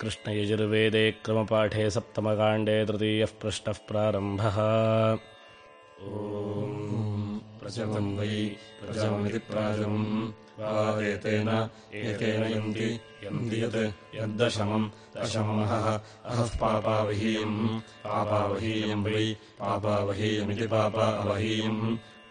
कृष्णयजुर्वेदे क्रमपाठे सप्तमकाण्डे तृतीयः प्रश्नः प्रारम्भः। प्रजवम् वै प्रजवमिति प्राजवम् वा एतेन एतेन यन्ति यन्ति यत् यद्दशमम् दशममहः अहः पापावहीयम् पापावहीयम् वै पापावहीयमिति पापा अवहीयम्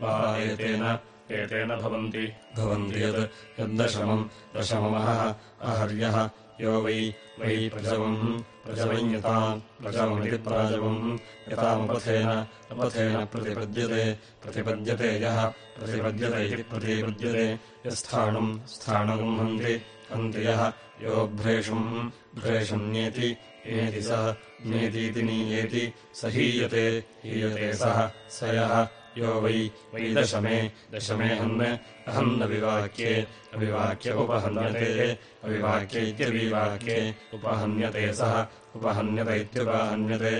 वा एतेन एतेन भवन्ति भवन्ति यत् यद्दशमम् दशममहः। अहर्यः यो वै वै प्रजवम् प्रजवम् यताम् प्रजवमिति प्राजवम्। यतामपथेन अपथेन प्रतिपद्यते प्रतिपद्यते यः प्रतिपद्यते प्रतिपद्यते। यस्थाणुम् स्थाणुम् हन्ति हन्ति यः यो भ्रेषुम् भ्रेषम् नेति सः नेतीति नीयेति स हीयते हीयते सः स यः यो वै वै दशमे दशमे हन् अहन्नविवाक्ये अविवाक्य उपहन्यते अविवाक्य इत्यविवाक्ये उपहन्यते सः उपहन्यत इत्युपहन्यते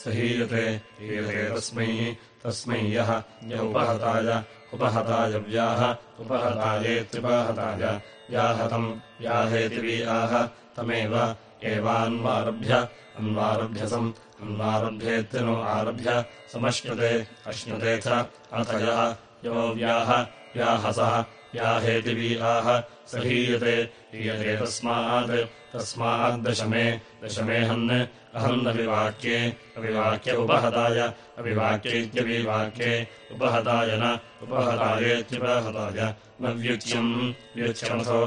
स हीयते हीयते तस्मै तस्मै यः य उपहताय उपहताय व्याह उपहतायेत्युपहताय वि आह तमेव एवान्वारभ्य अन्वारभ्यसम् अन्वारभ्येत्यनु आरभ्य समश्नुते अश्नुते च अथ यः व्याह व्याहसः व्याहेति वि आह स हीयते हीयते तस्मात् तस्माद्दशमे दशमे हन् अहन्नविवाक्ये अविवाक्य उपहताय अविवाक्य इत्यविवाक्ये उपहताय न उपहतायेत्युपहताय न व्युच्यम् व्युच्यमथो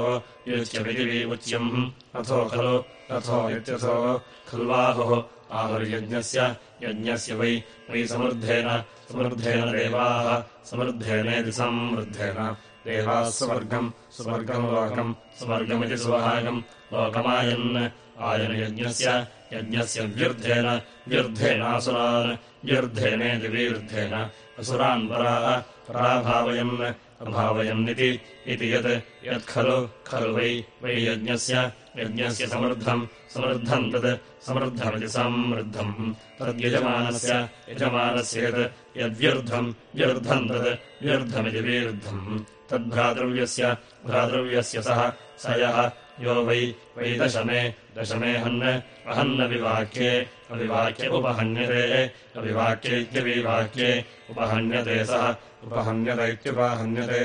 विमुच्यम् अथो खलु अथो इत्यथो खल्वाहुः आहुर्यज्ञस्य, यज्ञस्य वै वै समृद्धेन समृद्धेन देवाः, समृद्धेनेति समृद्धेन। देवाः स्वर्गम् स्वर्गम् लोकम्, स्वर्गमिति सुहागम् लोकमायन्। आयनयज्ञस्य यज्ञस्य व्यर्थेन व्यर्थेनासुरान् व्यर्थेनेति विवृद्धेन असुरान् पराः, पराभावयन्। अभावयन्निति इति यत् यत्खलु खलु वै वै यज्ञस्य यज्ञस्य समृद्धम् समृद्धम् तत् समृद्धमिति समृद्धम्। तद्यजमानस्य यजमानस्य यत् यद्व्यर्थम् व्यर्थम् तत् व्यर्थमिति विरुद्धम् तद्भ्रातृव्यस्य भ्रातृव्यस्य सः स यः यो वै वै दशमे दशमे हन् अहन्नविवाक्ये अविवाक्य उपहन्यते अविवाक्ये इत्यविवाक्ये उपहन्यते सः उपहन्यत इत्युपहन्यते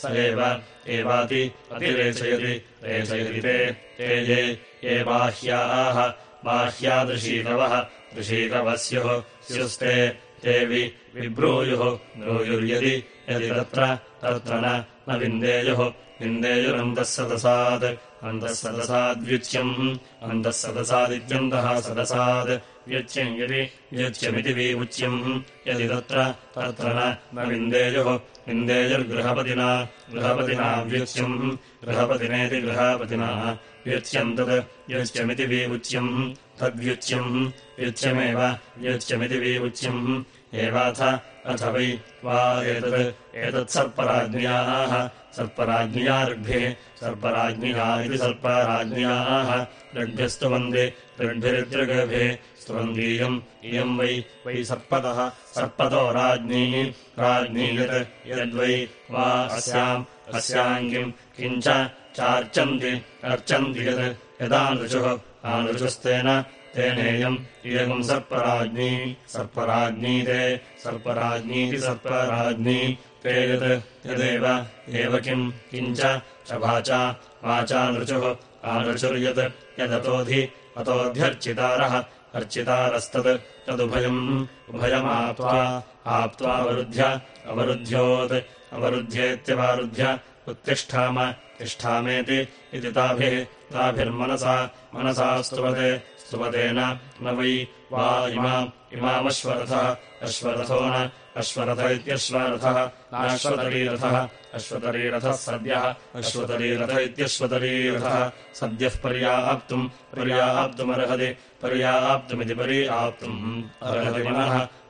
स एव एवाति अतिरेचयति रेचयति ते ते ये ये बाह्याः बाह्यादृशीतवः दृशीतवः स्युः स्युस्ते ते विब्रूयुः ब्रूयुर्यदि यदि तत्र तत्र न विन्देयुः विन्देयुरन्तः सदसात् अन्तः सदसाद्व्युच्यम् अन्तः सदसादित्यन्तः सदसात् व्युच्यम् यदि व्युच्यमिति विमुच्यम् यदि तत्र तत्र न विन्देयुः। विन्देयुर्गृहपतिना। गृहपतिना व्युच्यम्। गृहपतिनेति गृहपतिना। व्युच्यम् तत् व्युच्यमिति विमुच्यम् तद्व्युच्यम्। व्युच्यमेव। व्युच्यमिति विमुच्यम् एवाथ अथ वै वा एतत् एतत्सर्पराज्ञ्याः सर्पराज्ञ्या ऋग्भिः सर्पराज्ञ्या इति सर्पराज्ञ्याः ऋग्भ्यस्तुवन्दे ऋग्भिरितृगभिः स्तुवन्दीयम् इयम् वै वै सर्पतः सर्पतो राज्ञी यत् यद्वै वा अस्याम् किम् किञ्च चार्चन्ति अर्चन्ति यत् यदानृचुः आनृचुस्तेन तेनेयम् इयम् सर्पराज्ञी सर्पराज्ञी ते सर्पराज्ञीति सर्पराज्ञी ते यत् यदेव एव किम् किञ्च च वाचा वाचा नृचुः आनृचुर्यत् यदतोधि अतोऽध्यर्चितारः अर्चितारस्तत् तदुभयम् उभयमाप्त्वा आप्त्वावरुध्य अवरुध्योत् अवरुध्येत्यवारुध्य उत्तिष्ठाम तिष्ठामेति इति ताभिः ताभिर्मनसा मनसा स्तुवते स्तुवतेन न वै वा इमाम् इमामश्वरथः अश्वरथो न अश्वरथ इत्यश्वरथः नाश्वतरीरथः अश्वतरीरथः सद्यः अश्वतरीरथ इत्यश्वतरीरथः। सद्यः पर्याप्तुम् पर्याप्तुमर्हति पर्याप्तुमिति परि आप्तुम्।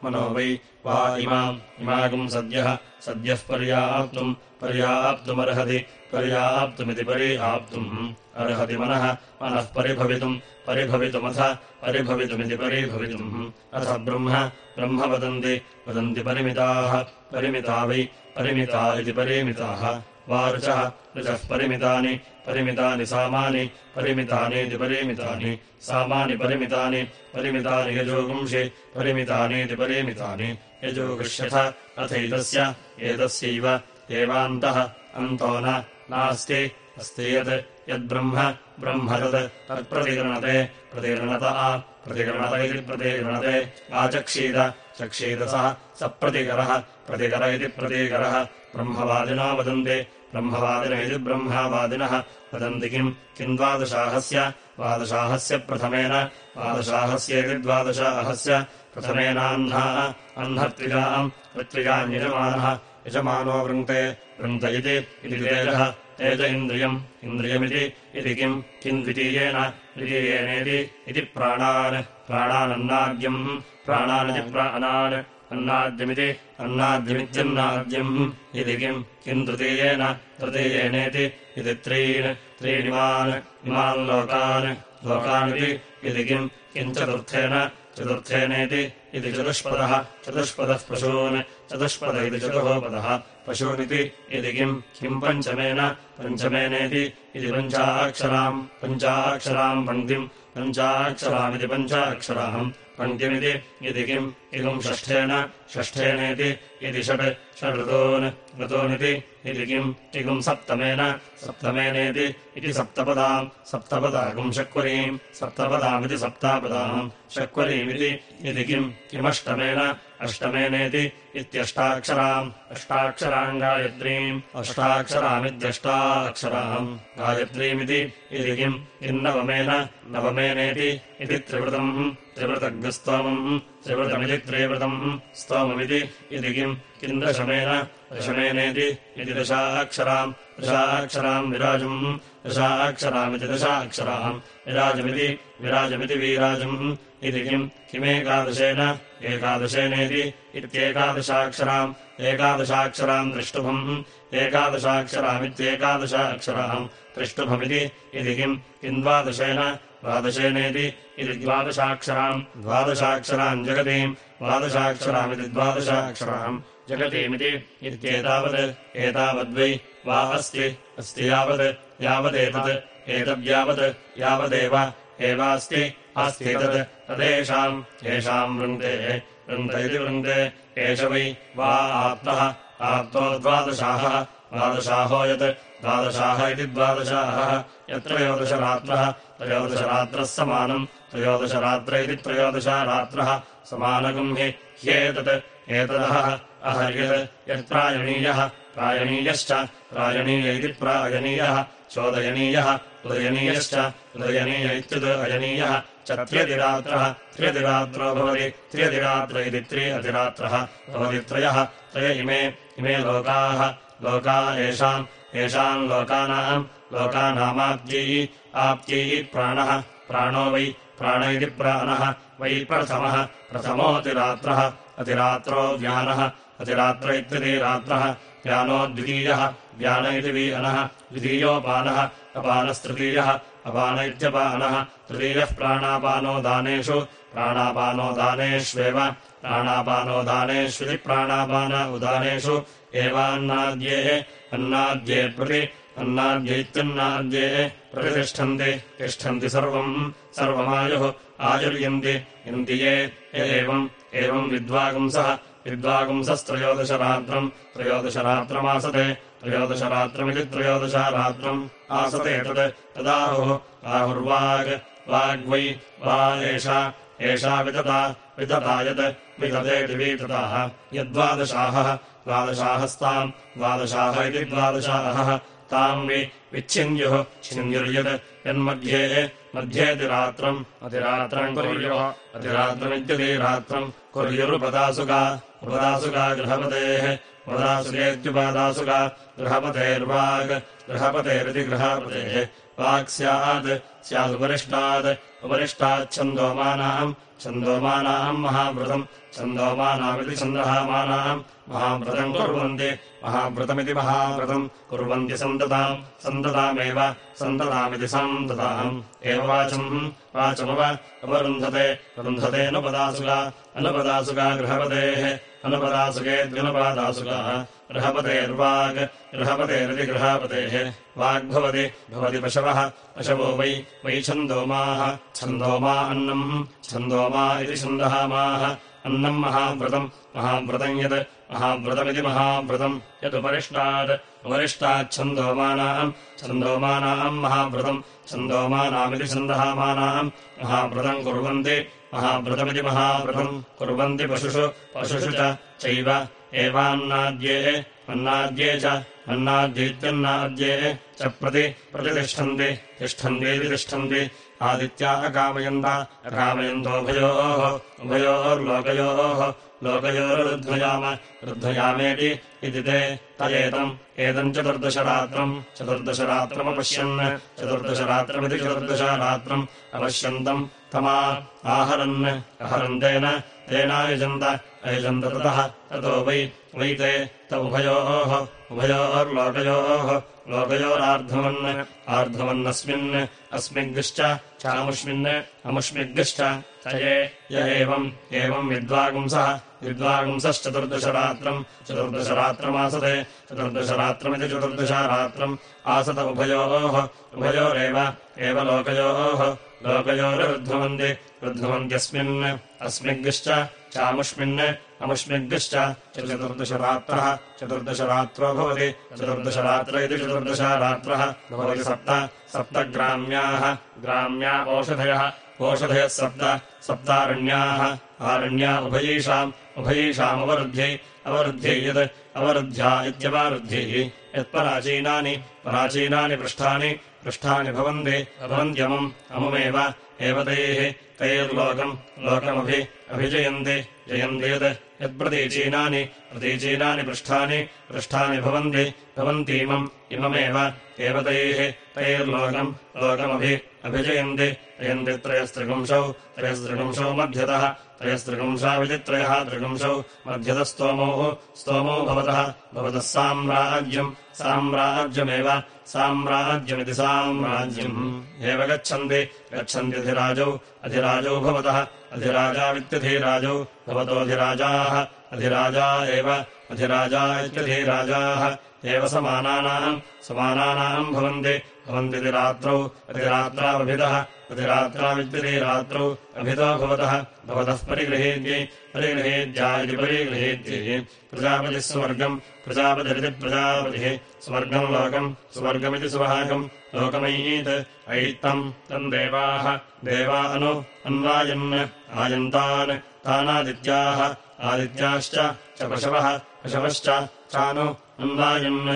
मनो वै वा इमाम् इमागम् सद्यः। सद्यः पर्याप्तुम् पर्याप्तुमर्हति पर्याप्तुमिति परि आप्तुम् अर्हति मनः। मनः परिभवितुम्। परिभवितुमथ। परिभवितुमिति परिभवितुम्। अथ ब्रह्म। ब्रह्म वदन्ति। वदन्ति परिमिताः। परिमिता वै। परिमिता इति परिमिताः। वा ऋचः ऋचः परिमितानि। परिमितानि सामानि। परिमितानीति परिमितानि। सामानि परिमितानि। परिमितानि यजोगुंषि। परिमितानीति परिमितानि। यजोगुष्यथ अथैतस्य एतस्यैव। एवान्तः। अन्तो न। नास्ति। अस्ति यत् यद्ब्रह्म ब्रह्म तत् तत्प्रतिगृणते प्रतिगृणत आ प्रतिगृणत इति प्रतिगृणते आचक्षीद चक्षीद सः स प्रतिकरः इति प्रतीकरः ब्रह्मवादिनो वदन्ति ब्रह्मवादिन इति ब्रह्मवादिनः वदन्ति किम् किम् द्वादशाहस्य द्वादशाहस्य प्रथमेन द्वादशाहस्येति द्वादशाहस्य प्रथमेनाह्नाः अह्नत्रिजाम् ऋत्विजाम् यजमानः यजमानो वृङ्क्ते वृङ्क्त इति तेजः तेज इन्द्रियम्। इन्द्रियमिति इति किम्? किम् द्वितीयेन? द्वितीयेनेति इति प्राणान्। प्राणानन्नाद्यम्। प्राणानिति प्राणान् अन्नाद्यमिति अन्नाद्यमित्यन्नाद्यम्। इति किम्? किम् तृतीयेन? तृतीयेनेति इति त्रीन्। त्रीणिमान् इमान् लोकान्। लोकानिति इति किम्? किम् चतुर्थेन? चतुर्थेनेति इति चतुष्पदः। चतुष्पदः पशून्। चतुष्पद इति चतुःपदः पशूनिति इति किम् किम् पञ्चमेन? पञ्चमेनेति इति पञ्चाक्षराम् पञ्चाक्षराम् पङ्क्तिम् पञ्चाक्षरामिति पञ्चाक्षराम् पङ्क्तिमिति इति किम् इदम् षष्ठेन षष्ठेनेति षट् षडृतोन् ऋतोनिति इति किम् इगुम् सप्तमेन सप्तमेनेति इति सप्तपदाम् सप्तपदागुम् शक्वरीम् सप्तपदामिति सप्तापदाम् शक्वरीमिति इति किम् किमष्टमेन अष्टमेनेति इत्यष्टाक्षराम् अष्टाक्षराम् गायत्रीम् अष्टाक्षरामित्यष्टाक्षराम्। गायत्रीमिति इति किम्? किन्नवमेन नवमेनेति इति त्रिवृतम् त्रिवृतग्स्तोमम् त्रिवृतमिति त्रिवृतम् स्तोममिति इति किम्? किम् दशमेन दशमेनेति इति दशाक्षराम् दशाक्षराम् विराजम् दशाक्षरामिति दशाक्षराम्। विराजमिति विराजमिति वीराजम् इति किम् किमेकादशेन? एकादशेनेति इत्येकादशाक्षराम्। एकादशाक्षराम् द्रष्टुभम् एकादशाक्षरामित्येकादशाक्षराम् द्रष्टुभमिति इति किम् किम् द्वादशेन द्वादशेनेति इति द्वादशाक्षराम्। द्वादशाक्षराम् जगतीम्। द्वादशाक्षरामिति द्वादशाक्षराम् जगतीमिति इत्येतावत्। एतावद्वै वा अस्ति। अस्ति यावत्। यावदेतत्। एतद्यावत्। यावदेव एवास्ति अस्त्येतत् तदेषाम् येषाम् वृन्ते वृन्त इति वृन्ते एष वै वा आप्तः आप्तो द्वादशाः द्वादशाहो यत् द्वादशाः इति द्वादशाः यत्रयोदशरात्रः त्रयोदशरात्रः समानम् त्रयोदशरात्र इति त्रयोदशरात्रः समानगम् हि ह्येतत् एतदः अहर्यत् यत्प्रायणीयः प्रायणीयश्च प्रायणीय इति प्रायणीयः चोदयनीयः उदयनीयश्च उदयनीय इत्युदयनीयः च त्र्यदिरात्रः त्र्यदिरात्रो भवति त्र्यदिरात्र इति त्रि अतिरात्रः भवति त्रयः त्रय इमे इमे लोकाः लोका येषाम् येषाम् लोकानाम् लोकानामाप्त्यै आप्त्यै प्राणः प्राणो वै प्राण इति प्राणः वै प्रथमः प्रथमोऽतिरात्रः अतिरात्रो व्यानः अतिरात्र इत्यतिरात्रः व्यानो द्वितीयः व्यान इति वीयनः द्वितीयोपानः अपानस्तृतीयः अपान इत्यपानः तृतीयः प्राणापानो दानेषु प्राणापानो दानेष्वेव प्राणापानो दानेष्विति प्राणापान उदानेषु एवान्नाद्ये अन्नाद्ये प्रति अन्नाद्यैत्यन्नाद्ये प्रतितिष्ठन्ति तिष्ठन्ति सर्वम् सर्वमायुः आयुर्यन्ति यन्ति ये एवम् एवम् विद्वागुंसः विद्वागुंसस्त्रयोदशरात्रम् त्रयोदशरात्रमासते। त्रयोदशरात्रमिति त्रयोदशरात्रम् आसते तत्। तदाहुः आहुर्वाग् वाग्वै वा एषा। एषा वितता वितता यत्। विततेति वितताः यद्वादशाहः द्वादशाहस्ताम्। द्वादशाः इति द्वादशाहः। ताम् वि विच्छिन्युः। छिन्युर्यत्। यन्मध्ये मध्येतिरात्रम्। अतिरात्रम् कुर्युः। अतिरात्रमित्यतिरात्रम् कुर्युरुपदासुगा। उपदासुगा गृहपतेः। उपदासुकेत्युपादासुगा गृहपतेर्वाग्। गृहपतेरिति गृहपतेः। वाक् स्यात्। स्यादुपरिष्टात् उपरिष्टाच्छन्दोमानाम् छन्दोमानाम् महाव्रतम् छन्दोमानामिति छन्दहामानाम् महाव्रतम् कुर्वन्ति। महाव्रतमिति महाव्रतम् कुर्वन्ति सन्तताम् सन्ततामेव सन्ततामिति सन्तताम्। एव वाचम् वाचमव अपरुन्धते रुन्धतेऽनुपदासुगा अनुपदासुगा गृहपतेः। अनुपदासुके द्विनुपादासुगाः गृहपतेर्वाग् गृहपतेरिति गृहापतेः वाग्भवति भवति पशवः। पशवो वै वै छन्दोमाः छन्दोमा अन्नम् छन्दोमा इति छन्दहामाः अन्नम् महाव्रतम् महाव्रतम् यत् महाव्रतमिति महाव्रतम् यदुपरिष्टात् उपरिष्टाच्छन्दोमानाम् छन्दोमानाम्। महाव्रतम्। छन्दोमानामिति छन्दहामानाम्। महाव्रतम् कुर्वन्ति महाव्रतमिति महाव्रतम् कुर्वन्ति पशुषु। पशुषु चैव। एवान्नाद्ये। अन्नाद्ये च। अन्नाद्यैत्यन्नाद्ये। च प्रति प्रतितिष्ठन्ति। तिष्ठन्तीति तिष्ठन्ति आदित्या अकामयन्त अकामयन्तोभयोः उभयोर्लोकयोः लोकयोरुद्धयाम रुद्धयामेति इति ते तदेतम् एतम् चतुर्दशरात्रम् चतुर्दशरात्रमपश्यन् चतुर्दशरात्रमिति चतुर्दशरात्रम् अपश्यन्तम् तमा आहरन् अहरन्तेन तेनायुजन्त अयुजन्त ततः ततो वै वै ते त उभयोः उभयोर्लोकयोः लोकयोरार्धवन् आर्धवन्नस्मिन् अस्मिग्श्च चामुष्मिन् अमुष्मिग्श्च च ये एवम् एवम् विद्वागुंसः विद्वागुंसश्चतुर्दशरात्रम् चतुर्दशरात्रमासते चतुर्दशरात्रमिति चतुर्दशरात्रम् आसत उभयोः उभयोरेव एव लोकयोः रुध्वन्त्यस्मिन् अस्मिग्श्च चामुष्मिन् अमुष्मिग्श्च चतुर्दशरात्रः। भवति। चतुर्दशरात्र इति चतुर्दशरात्रः। भवति सप्त। सप्तग्राम्याः। ग्राम्या ओषधयः ओषधयः सप्त। सप्तारण्याः। आरण्या उभयीषाम्। उभयीषामवरुद्ध्यै अवरुद्ध्यै यत् अवरुद्ध्या इत्यवरुद्ध्यैः यत्पराचीनानि। प्राचीनानि पृष्ठानि। पृष्ठानि भवन्ति। भवन्त्यमम्। अमुमेव। एव तैः। तैर्लोकम्। लोकमभि अभिजयन्ति जयन्ति यत् यत्प्रतीचीनानि प्रतीचीनानि पृष्ठानि पृष्ठानि भवन्ति भवन्तीमम् इममेव एव तैः तैर्लोकम् लोकमभि अभिजयन्ति जयन्ति त्रयस्त्रिगुंशौ त्रयस्त्रिगुंशौ मध्यतः त्रयस्त्रिगुंशाविति त्रयः त्रिगुंशौ मध्यतः स्तोमौ स्तोमौ भवतः भवतः साम्राज्यम् साम्राज्यमेव साम्राज्यमिति साम्राज्यम्। एव गच्छन्ति गच्छन्त्यधिराजौ अधिराजौ भवतः अधिराजावित्यधिराजौ भवतोऽधिराजाः अधिराजा एव अधिराजा। इत्यधिराजाः एव समानानाम्। समानानाम् भवन्ति। भवन्ति रात्रौ अतिरात्रावभितः अतिरात्राविद्यतिरात्रौ अभितो भवतः। भवतः परिगृहेद्यै परिगृहेद्या इति परिगृहेद्यै प्रजापतिः स्वर्गम्। प्रजापतिरिति प्रजापतिः। स्वर्गम् लोकम्। स्वर्गमिति सुभागम्। लोकमयीत्। ऐत्तम् तम् देवाः। देवा अनु। अन्वायन्। आयन्तान्। तानादित्याः। आदित्याश्च। च पशवः पशवश्च चानु अन्वायन्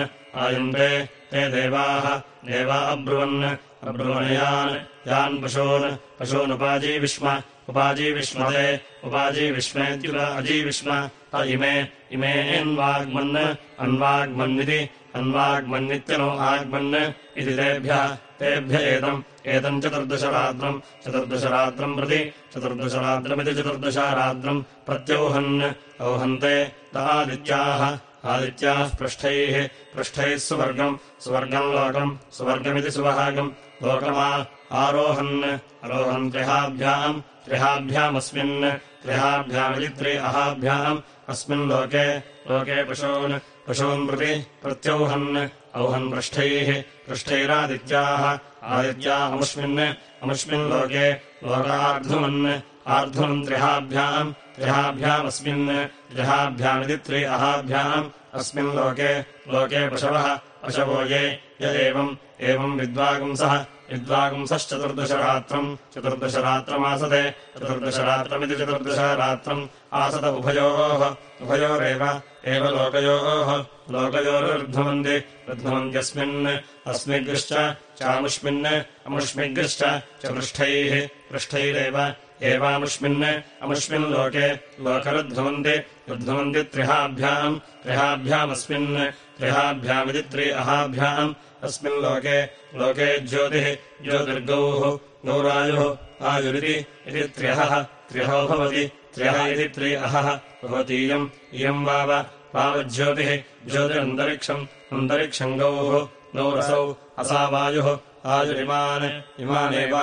आयन्ते ते देवाः देवा अब्रुवन्। अब्रुवनयान् यान् पशून् पशूनुपाजीविष्म उपाजीविष्मते उपाजीविष्मेत्युत अजीविष्म त इमे इमेऽन्वाग्मन् अन्वाग्मन्निति अन्वाग्मन्नित्यनो आग्मन् इति तेभ्यः तेभ्य एतम् एतम् चतुर्दशरात्रम्। चतुर्दशरात्रम् प्रति चतुर्दशरात्रमिति चतुर्दशरात्रम् प्रत्यौहन्। औहन्ते तादित्याः आदित्याः। पृष्ठैः। पृष्ठैः सुवर्गम्। सुवर्गम् लोकम्। सुवर्गमिति सुवहागम्। लोकमा आरोहन्। अरोहन् त्रिहाभ्याम्। त्रिहाभ्यामस्मिन्। त्रिहाभ्यामिति त्रि अहाभ्याम्। अस्मिन् लोके। लोके पशून् पशून् प्रति प्रत्यौहन् औहन् पृष्ठैः पृष्ठैरादित्याः आदित्या अमुष्मिन् अमुष्मिन् लोके लोकार्धुमन् आर्धुमन् त्रिहाभ्याम् त्रिहाभ्यामस्मिन् त्रिहाभ्यामिति त्रि अहाभ्याम् अस्मिन् लोके लोके पशवः पशवो ये य एवम् एवम् विद्वागुंसः विद्वागुंसश्चतुर्दशरात्रम् चतुर्दशरात्रमासते। चतुर्दशरात्रमिति चतुर्दशरात्रम्। आसत उभयोः। उभयोरेव। एव लोकयोः। लोकयोरुर्ध्वन्ति रुध्वन्त्यस्मिन् अस्मिग्श्च चामुष्मिन्। अमुष्मिग्श्च पृष्ठैः पृष्ठैरेव एवामुष्मिन्। अमुष्मिन् लोके। लोकरुध्वन्ति रुध्वन्ति त्रिहाभ्याम्। त्रिहाभ्यामस्मिन्। त्रिहाभ्यामिति त्रि अहाभ्याम् अस्मिन् लोके लोके ज्योतिः ज्योतिर्गौः गौरायुः आयुरिति इति त्र्यहः त्र्यहो भवति त्र्यः इति त्रि अहः भवतीयम् इयम् वाव वावज्योतिः ज्योतिरन्तरिक्षम् अन्तरिक्षम् गौः गौरसौ असावायुः आयुरिमान् इमानेव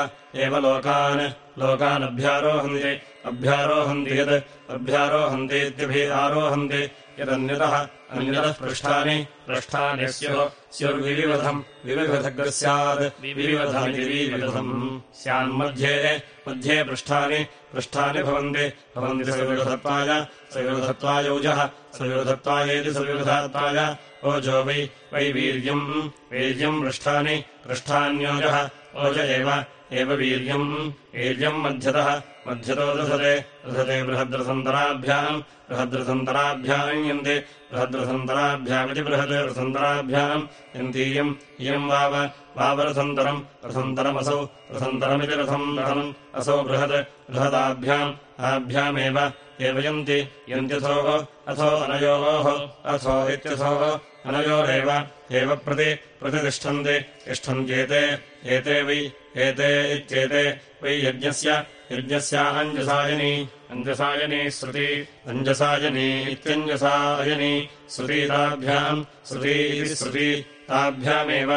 एव लोकान् लोकानभ्यारोहन्ति, अभ्यारोहन्ति यत् अभ्यारोहन्तीत्यभि आरोहन्ति, यदन्यतः अन्यतः पृष्ठानि पृष्ठानि स्युः स्युर्विविवधम् विविवधग् स्यात् विविवधानि विविवधम् स्यान्मध्ये, मध्ये पृष्ठानि पृष्ठानि भवन्ति भवन्ति सविवधत्वाय सविवधत्वायौजः सविवधत्वायेति सविवधत्वाय ओजो वै वै वीर्यम् वीर्यम् पृष्ठानि, पृष्ठान्योजः, ओज एव वीर्यम् वीर्यम् मध्यतः। मध्यतो दधते दधते बृहद्रसन्तराभ्याम् बृहद्रसन्तराभ्याम् यन्ति। बृहद्रसन्तराभ्यामिति बृहद् रसन्तराभ्याम् यन्तीयम् इयम् वाव। वावरसन्तरम् रसन्तरमसौ। रसन्तरमिति रसन्तरम् असौ बृहत्। बृहदाभ्याम् आभ्यामेव। एव यन्ति। यन्त्यथोः अथो अनयोः अथो इत्यथोः अनयोरेव। एव प्रति प्रतितिष्ठन्ति। तिष्ठन्त्येते एते वै एते इत्येते वै यज्ञस्य यज्ञस्याञ्जसायनी अञ्जसायनी श्रुति अञ्जसायनी इत्यञ्जसायनी श्रुतीताभ्याम् श्रुती श्रुति ताभ्यामेव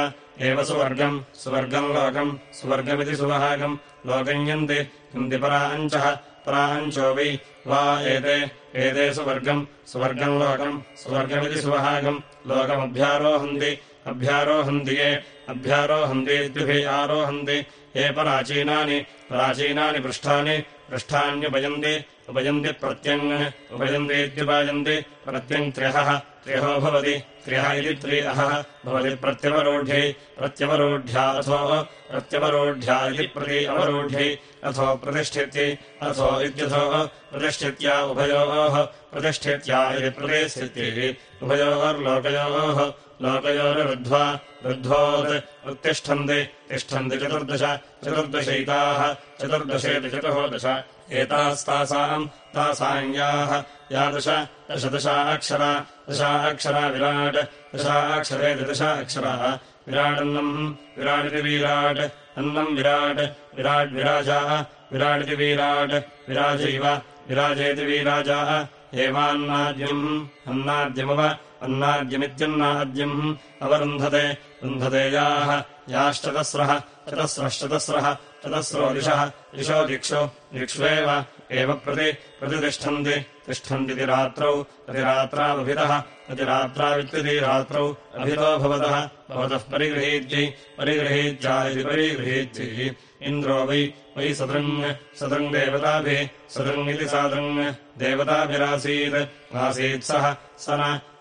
एव सुवर्गम् सुवर्गम् लोकम् सुवर्गमिति सुवहागम् लोकम् यन्ति यन्ति पराञ्चः पराञ्चो वै वा एते एते सुवर्गम् सुवर्गम् लोकम् सुवर्गमिति सुवहागम् लोकमभ्यारोहन्ति अभ्यारोहन्ति ये अभ्यारोहन्ति इत्युभिः आरोहन्ति ये पराचीनानि प्राचीनानि पृष्ठानि पृष्ठान्युपयन्ति उपयन्ति प्रत्यङ् उपयन्ति प्रत्यङ् त्र्यहः त्र्यहो भवति त्र्यः इति त्रियः भवति प्रत्यवरोढ्यै, प्रत्यवरोढ्या अथो, प्रत्यवरोढ्या इति प्रति अवरोढ्यै, अथो प्रतिष्ठित्यै, अथो इत्यथो प्रतिष्ठित्या उभयोः, प्रतिष्ठित्या इति प्रतिष्ठित्यै, उभयोर्लोकयोः लोकयोरुद्ध्वा रुद्धोत्, उत्तिष्ठन्ति, तिष्ठन्ति चतुर्दश, चतुर्दशैताः चतुर्दशेति चतुर्दश, एतास्तासाम् तासाम् याः या दश दशदशाक्षरा दशाक्षरा विराट् दशाक्षरेति दशाक्षरा विराडन्नम् विराडिति वीराट् अन्नम् विराट् विराट् विराजाः। विराडिति वीराट् विराजैव विराजेति वीराजाः। एवान्नाद्यम् अन्नाद्यमव अन्नाद्यमित्यन्नाद्यम्। अवरुन्धते रुन्धते याः। याश्चतस्रः चतस्रश्चतस्रः चतस्रो दिशः दिशो दिक्षु दिक्ष्वेव एव प्रति प्रतितिष्ठन्ति तिष्ठन्तीति रात्रौ प्रतिरात्रावभितः प्रतिरात्रावित्यति रात्रौ अभितो भवतः भवतः परिगृहीत्यै परिगृहीत्या इति परिगृहीत्यै इन्द्रो वै वै सदृङ् सदृङ् देवताभिः सदृङ् देवताभिरासीत्, आसीत् सः, स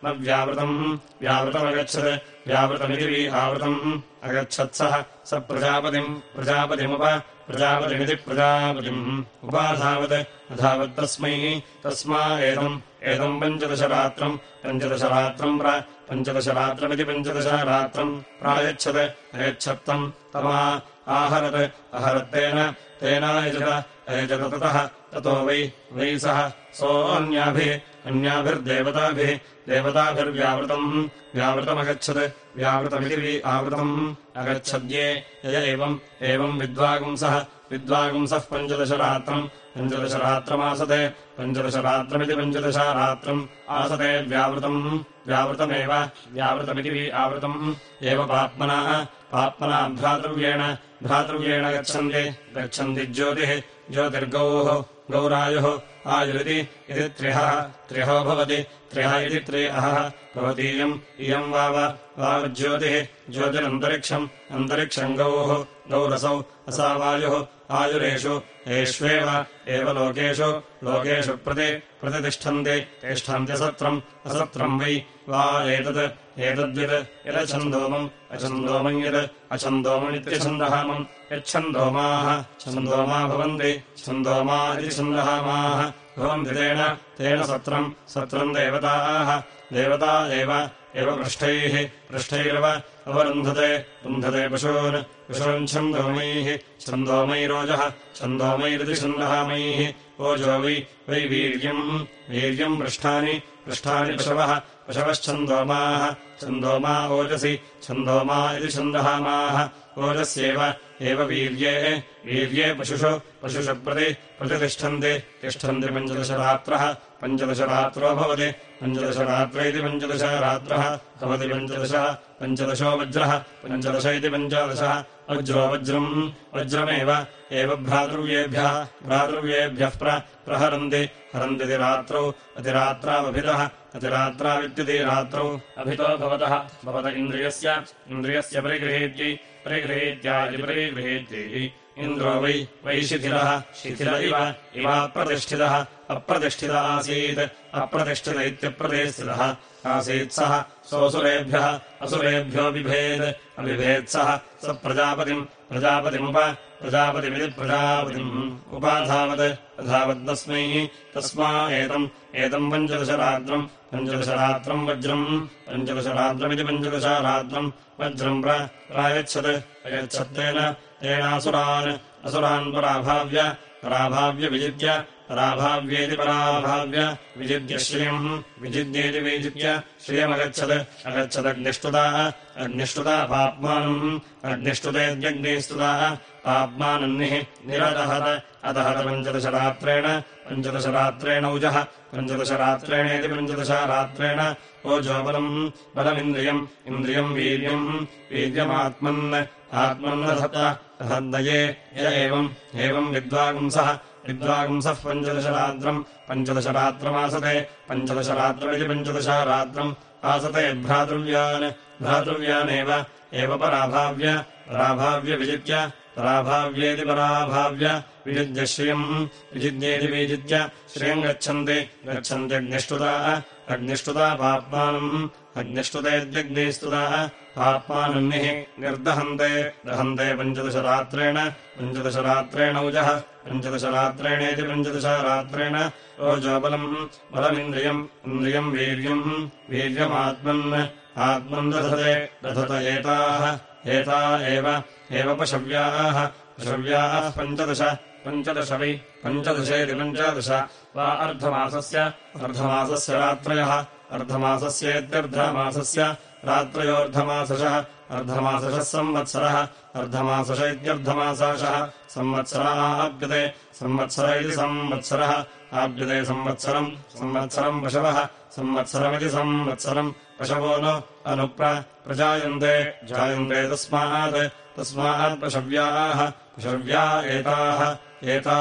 न व्यावृतम्, व्यावृतमगच्छत्, व्यावृतमिति आवृतम् अगच्छत्सः स प्रजापतिम्, प्रजापतिमुप प्रजापतिमिति प्रजापतिम्। उपाधावत् अधावत्तस्मै तस्मा। एतम्। एतम् पञ्चदशरात्रम्। पञ्चदशरात्रम् प्र। पञ्चदशरात्रमिति पञ्चदशरात्रम्। प्रायच्छत् अयच्छत्तम्। तमा आहरत् अहरत्तेन तेनायजत अयजत ततः। ततो वै वै सः। सोऽन्याभिः अन्याभिर्देवताभिः देवताभिर्व्यावृतम्। व्यावृतमगच्छत्। व्यावृतमिति आवृतम्। अगच्छद्ये एवम्। एवम् विद्वागुंसः। विद्वागुंसः पञ्चदशरात्रम्। पञ्चदशरात्रमासते। पञ्चदशरात्रमिति पञ्चदशरात्रम्। आसते व्यावृतम्। व्यावृतमेव। व्यावृतमिति आवृतम्। एव पाप्मनाः। पाप्मना भ्रातृव्येण। भ्रातृव्येण गच्छन्ति। गच्छन्ति ज्योतिः। ज्योतिर्गौः गौरायुः आयुरिति इति त्र्यः त्र्यहो भवति त्र्यः इति त्रियः भवतीयम् इयम् वाव वावज्योतिः ज्योतिरन्तरिक्षम् अन्तरिक्षम् गौः गौरसौ असावायुः आयुरेषु एष्वेव एव लोकेषु लोकेषु प्रति प्रतितिष्ठन्ति तिष्ठन्त्यसत्रम् असत्रम् वै वा एतत् एतद्वित् यदछन्दोमम् अछन्दोमम् यत् अछन्दोममित्यछन्दहामम्। यच्छन्दोमाः छन्दोमा भवन्ति छन्दोमा इति छन्दहामाः। भवन्ति तेन तेन सत्रम् सत्रम् देवताः। देवता एव एव पृष्ठैः पृष्ठैरव अवरुन्धते रुन्धते पशून् पशून् छन्दोमैः। छन्दोमैरोजः छन्दोमैरिति छन्दहामैः। ओजो वै वै वीर्यम् वीर्यम् पृष्ठानि पृष्ठानि पशवः पशवश्छन्दोमाः छन्दोमा। ओजसि छन्दोमा इति छन्दहामाः। ओजस्येव एव वीर्ये। वीर्ये पशुषु पशुषु प्रति प्रतितिष्ठन्ति। तिष्ठन्ति पञ्चदशरात्रः। पञ्चदशरात्रो भवति। पञ्चदशरात्र इति पञ्चदश रात्रः भवति पञ्चदशः। पञ्चदशो वज्रः पञ्चदश इति पञ्चदशः। वज्रो वज्रम्। वज्रमेव। एव भ्रातृव्येभ्यः। भ्रातृव्येभ्यः प्रहरन्ति। हरन्ति रात्रौ अतिरात्रावभितः अतिरात्राविद्युति रात्रौ अभितो भवतः भवत इन्द्रियस्य इन्द्रियस्य परिगृहेत्यै परिगृहेत्या इति परिगृहेत्यै। इन्द्रो वै वै शिथिलः शिथिल इव इवाप्रतिष्ठितः अप्रतिष्ठित आसीत् अप्रतिष्ठित इत्यप्रतिष्ठितः आसीत् सः सोऽसुरेभ्यः असुरेभ्यो बिभेत् अबिभेत्सः स प्रजापतिम् प्रजापतिमुप प्रजापतिमिति प्रजापतिम्। उपाधावत् अधावत्तस्मै तस्मा एतम् एतम् पञ्चदशरात्रम् पञ्चदशरात्रम् वज्रम्, पञ्चदशरात्रमिति पञ्चदशरात्रम् वज्रम् प्र, प्रायच्छत् अयच्छत्तेन तेनासुरान्, असुरान् पराभाव्य पराभाव्य विजित्य पराभाव्येति पराभाव्य विजिद्य श्रियम् विजिद्येति विजित्य श्रियमगच्छत्। अगच्छदग्निष्टुता अग्निष्टुता पाप्मानम् अग्निष्टुतेत्यग्निस्तुता पाप्मानन्निः निरदहत। अदहत पञ्चदशरात्रेण पञ्चदशरात्रेण उजः पञ्चदशरात्रेणेति पञ्चदशरात्रेण ओजोबलम्। बलमिन्द्रियम् इन्द्रियम् वीर्यम् वीर्यमात्मन् आत्मन्नधत हन्दये य एवम् एवम् विद्वागुंसः विद्वागुंसः पञ्चदशरात्रम् पञ्चदशरात्रमासते पञ्चदशरात्रमिति पञ्चदशरात्रम् आसते भ्रातृव्यान्। भ्रातृव्यानेव एव पराभाव्य पराभाव्य विजित्य पराभाव्येति पराभाव्य विजिद्य श्रियम्। विजिद्येति विजित्य श्रियम् गच्छन्ति गच्छन्त्यग्निष्टुता अग्निष्टुता पाप्मानम्। अग्निष्टुतेत्यग्निस्तुता पाप्मानन्निः निर्दहन्ते दहन्ते पञ्चदशरात्रेण पञ्चदशरात्रेण उजः पञ्चदशरात्रेणेति पञ्चदशरात्रेण ओजोबलम् बलमिन्द्रियम् इन्द्रियम् वीर्यम् वीर्यमात्मन् आत्मन् दधते दधत एताः एता एव पशव्याः पशव्याः पञ्चदश पञ्चदश वै पञ्चदशेति पञ्चदश वा अर्धमासस्य अर्धमासस्य रात्रयः अर्धमासस्येत्यर्धमासस्य रात्रयोऽर्धमासशः अर्धमासशः संवत्सरः अर्धमासश इत्यर्धमासाशः संवत्सरः आप्यते संवत्सर इति संवत्सरः आप्यते संवत्सरम् संवत्सरम् पशवः संवत्सरमिति संवत्सरम् पशवो नु अनुप्र प्रजायन्ते जायन्ते तस्मात् तस्मात् पशव्याः एताः एता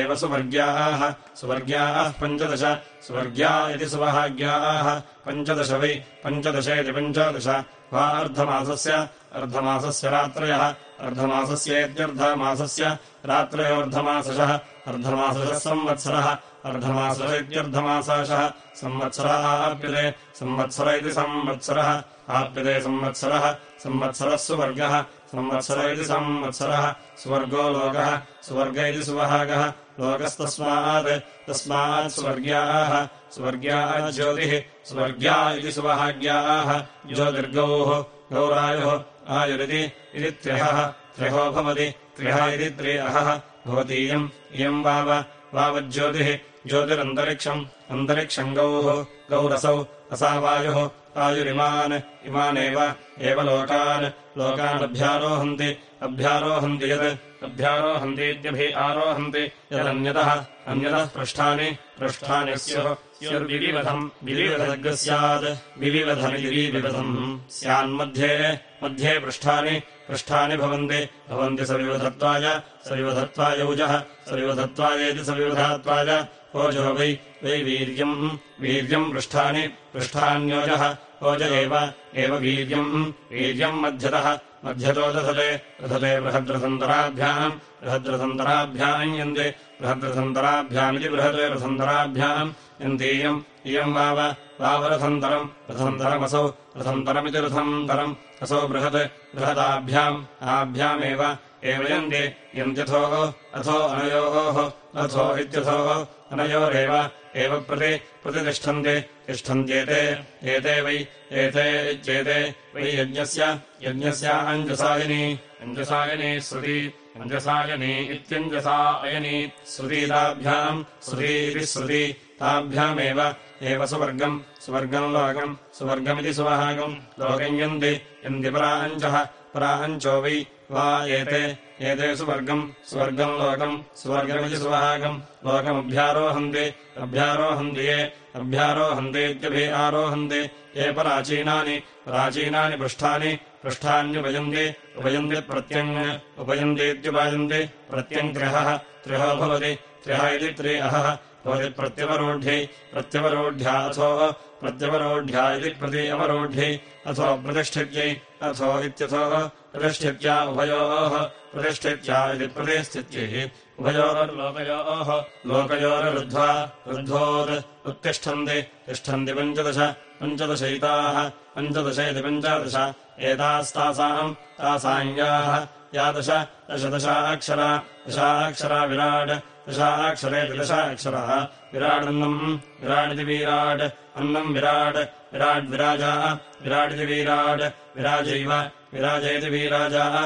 एव सुवर्ग्याः सुवर्ग्याः पञ्चदश सुवर्ग्या इति सुवहाग्याः पञ्चदश वै पञ्चदश इति पञ्चदश वा अर्धमासस्य अर्धमासस्य रात्रयः अर्धमासस्येत्यर्धमासस्य रात्रयोऽर्धमासशः अर्धमासशः संवत्सरः अर्धमासश इत्यर्धमासाशः संवत्सरः आप्यते संवत्सर इति संवत्सरः आप्यते संवत्सरः संवत्सरः सुवर्गः संवत्सर इति संवत्सरः सुवर्गो लोकः सुवर्ग इति सुवहागः लोकस्तस्मात् तस्मात् सुवर्ग्याः सुवर्ग्याः ज्योतिः स्वर्ग्या इति सुवहाग्याः ज्योतिर्गौः गौरायोः आयुरिति इति त्र्यहः त्र्यहो भवति त्र्यः इति त्रियहः भवतीयम् इयम् वाव वावज्योतिः ज्योतिरन्तरिक्षम् अन्तरिक्षम् गौः। गौरसौ असावायुः आयुरिमान् इमानेव एव लोकान्। लोकानभ्यारोहन्ति अभ्यारोहन्ति यत् अभ्यारोहन्तीत्यभि आरोहन्ति। यदन्यतः अन्यतः पृष्ठानि पृष्ठानि स्युः स्युर्विविवधम् विविवधग् स्यात् विविवधमिविविवधम् स्यान्मध्ये मध्ये पृष्ठानि पृष्ठानि भवन्ति। भवन्ति सविवधत्वाय सविवधत्वाय उजः सविवधत्वायेति सविवधात्वाय। ओजो वै वै वीर्यम् वीर्यम् पृष्ठानि पृष्ठान्योजः ओज एव वीर्यम्। वीर्यम् मध्यतः मध्यतो दधते दधते बृहद्रथन्तराभ्याम् बृहद्रथन्तराभ्याम् यन्ति बृहद्रथन्तराभ्यामिति बृहते रथन्तराभ्याम् यन्तीयम् इयम् वाव वावरथन्तरम् रथन्तरमसौ रथन्तरमिति रथन्तरम् असौ बृहत् बृहदाभ्याम् आभ्यामेव एव यन्ति यन्त्यथो अथो अनयोः अथो इत्यथो अनयोरेव एव प्रति प्रतितिष्ठन्ति तिष्ठन्त्येते एते वै एते इत्येते वै यज्ञस्य यज्ञस्य अञ्जसायिनी अञ्जसायिनी श्रुति अञ्जसायनी इत्यञ्जसा अयनी श्रुतीताभ्याम् श्रुती इति श्रुती ताभ्यामेव एव सुवर्गम् सुवर्गम् लोकम् सुवर्गमिति सुवहागम् लोकम् यन्ति यन्ति पराञ्चः पराञ्चो वै वा एते एते सुवर्गम् स्वर्गम् लोकम् स्वर्गमिति सुवहागम् लोकमभ्यारोहन्ति अभ्यारोहन्ति ये अभ्यारोहन्तीत्यभि आरोहन्ति ये पराचीनानि प्राचीनानि पृष्ठानि पृष्ठान्युपयन्ति उपयन्ति प्रत्यङ् उपयन्तीत्युपयन्ति प्रत्यङ्ग्रहः त्र्यहो भवति त्र्यः इति त्रि अहः भवति प्रत्यवरोढ्यै अथो प्रत्यवरोढ्या इति प्रति अवरोढ्यै अथो प्रतिष्ठित्यै अथो इत्यथो प्रतिष्ठित्या उभयोः प्रतिष्ठित्या इति प्रतिस्थित्यै उभयोर्लोकयोः लोकयोरुद्ध्वा रुद्धोर् उत्तिष्ठन्ति तिष्ठन्ति पञ्चदश पञ्चदशैताः पञ्चदश इति पञ्चादश एतास्तासाम् तासाञ्याः या दश दशदशाक्षरा दशाक्षरा विराट् दशाक्षरे दशाक्षरः विराडन्नम् विराडिति वीराट् अन्नम् विराट् विराड्विराजाः विराडिति वीराट् विराजैव विराजयति वीराजाः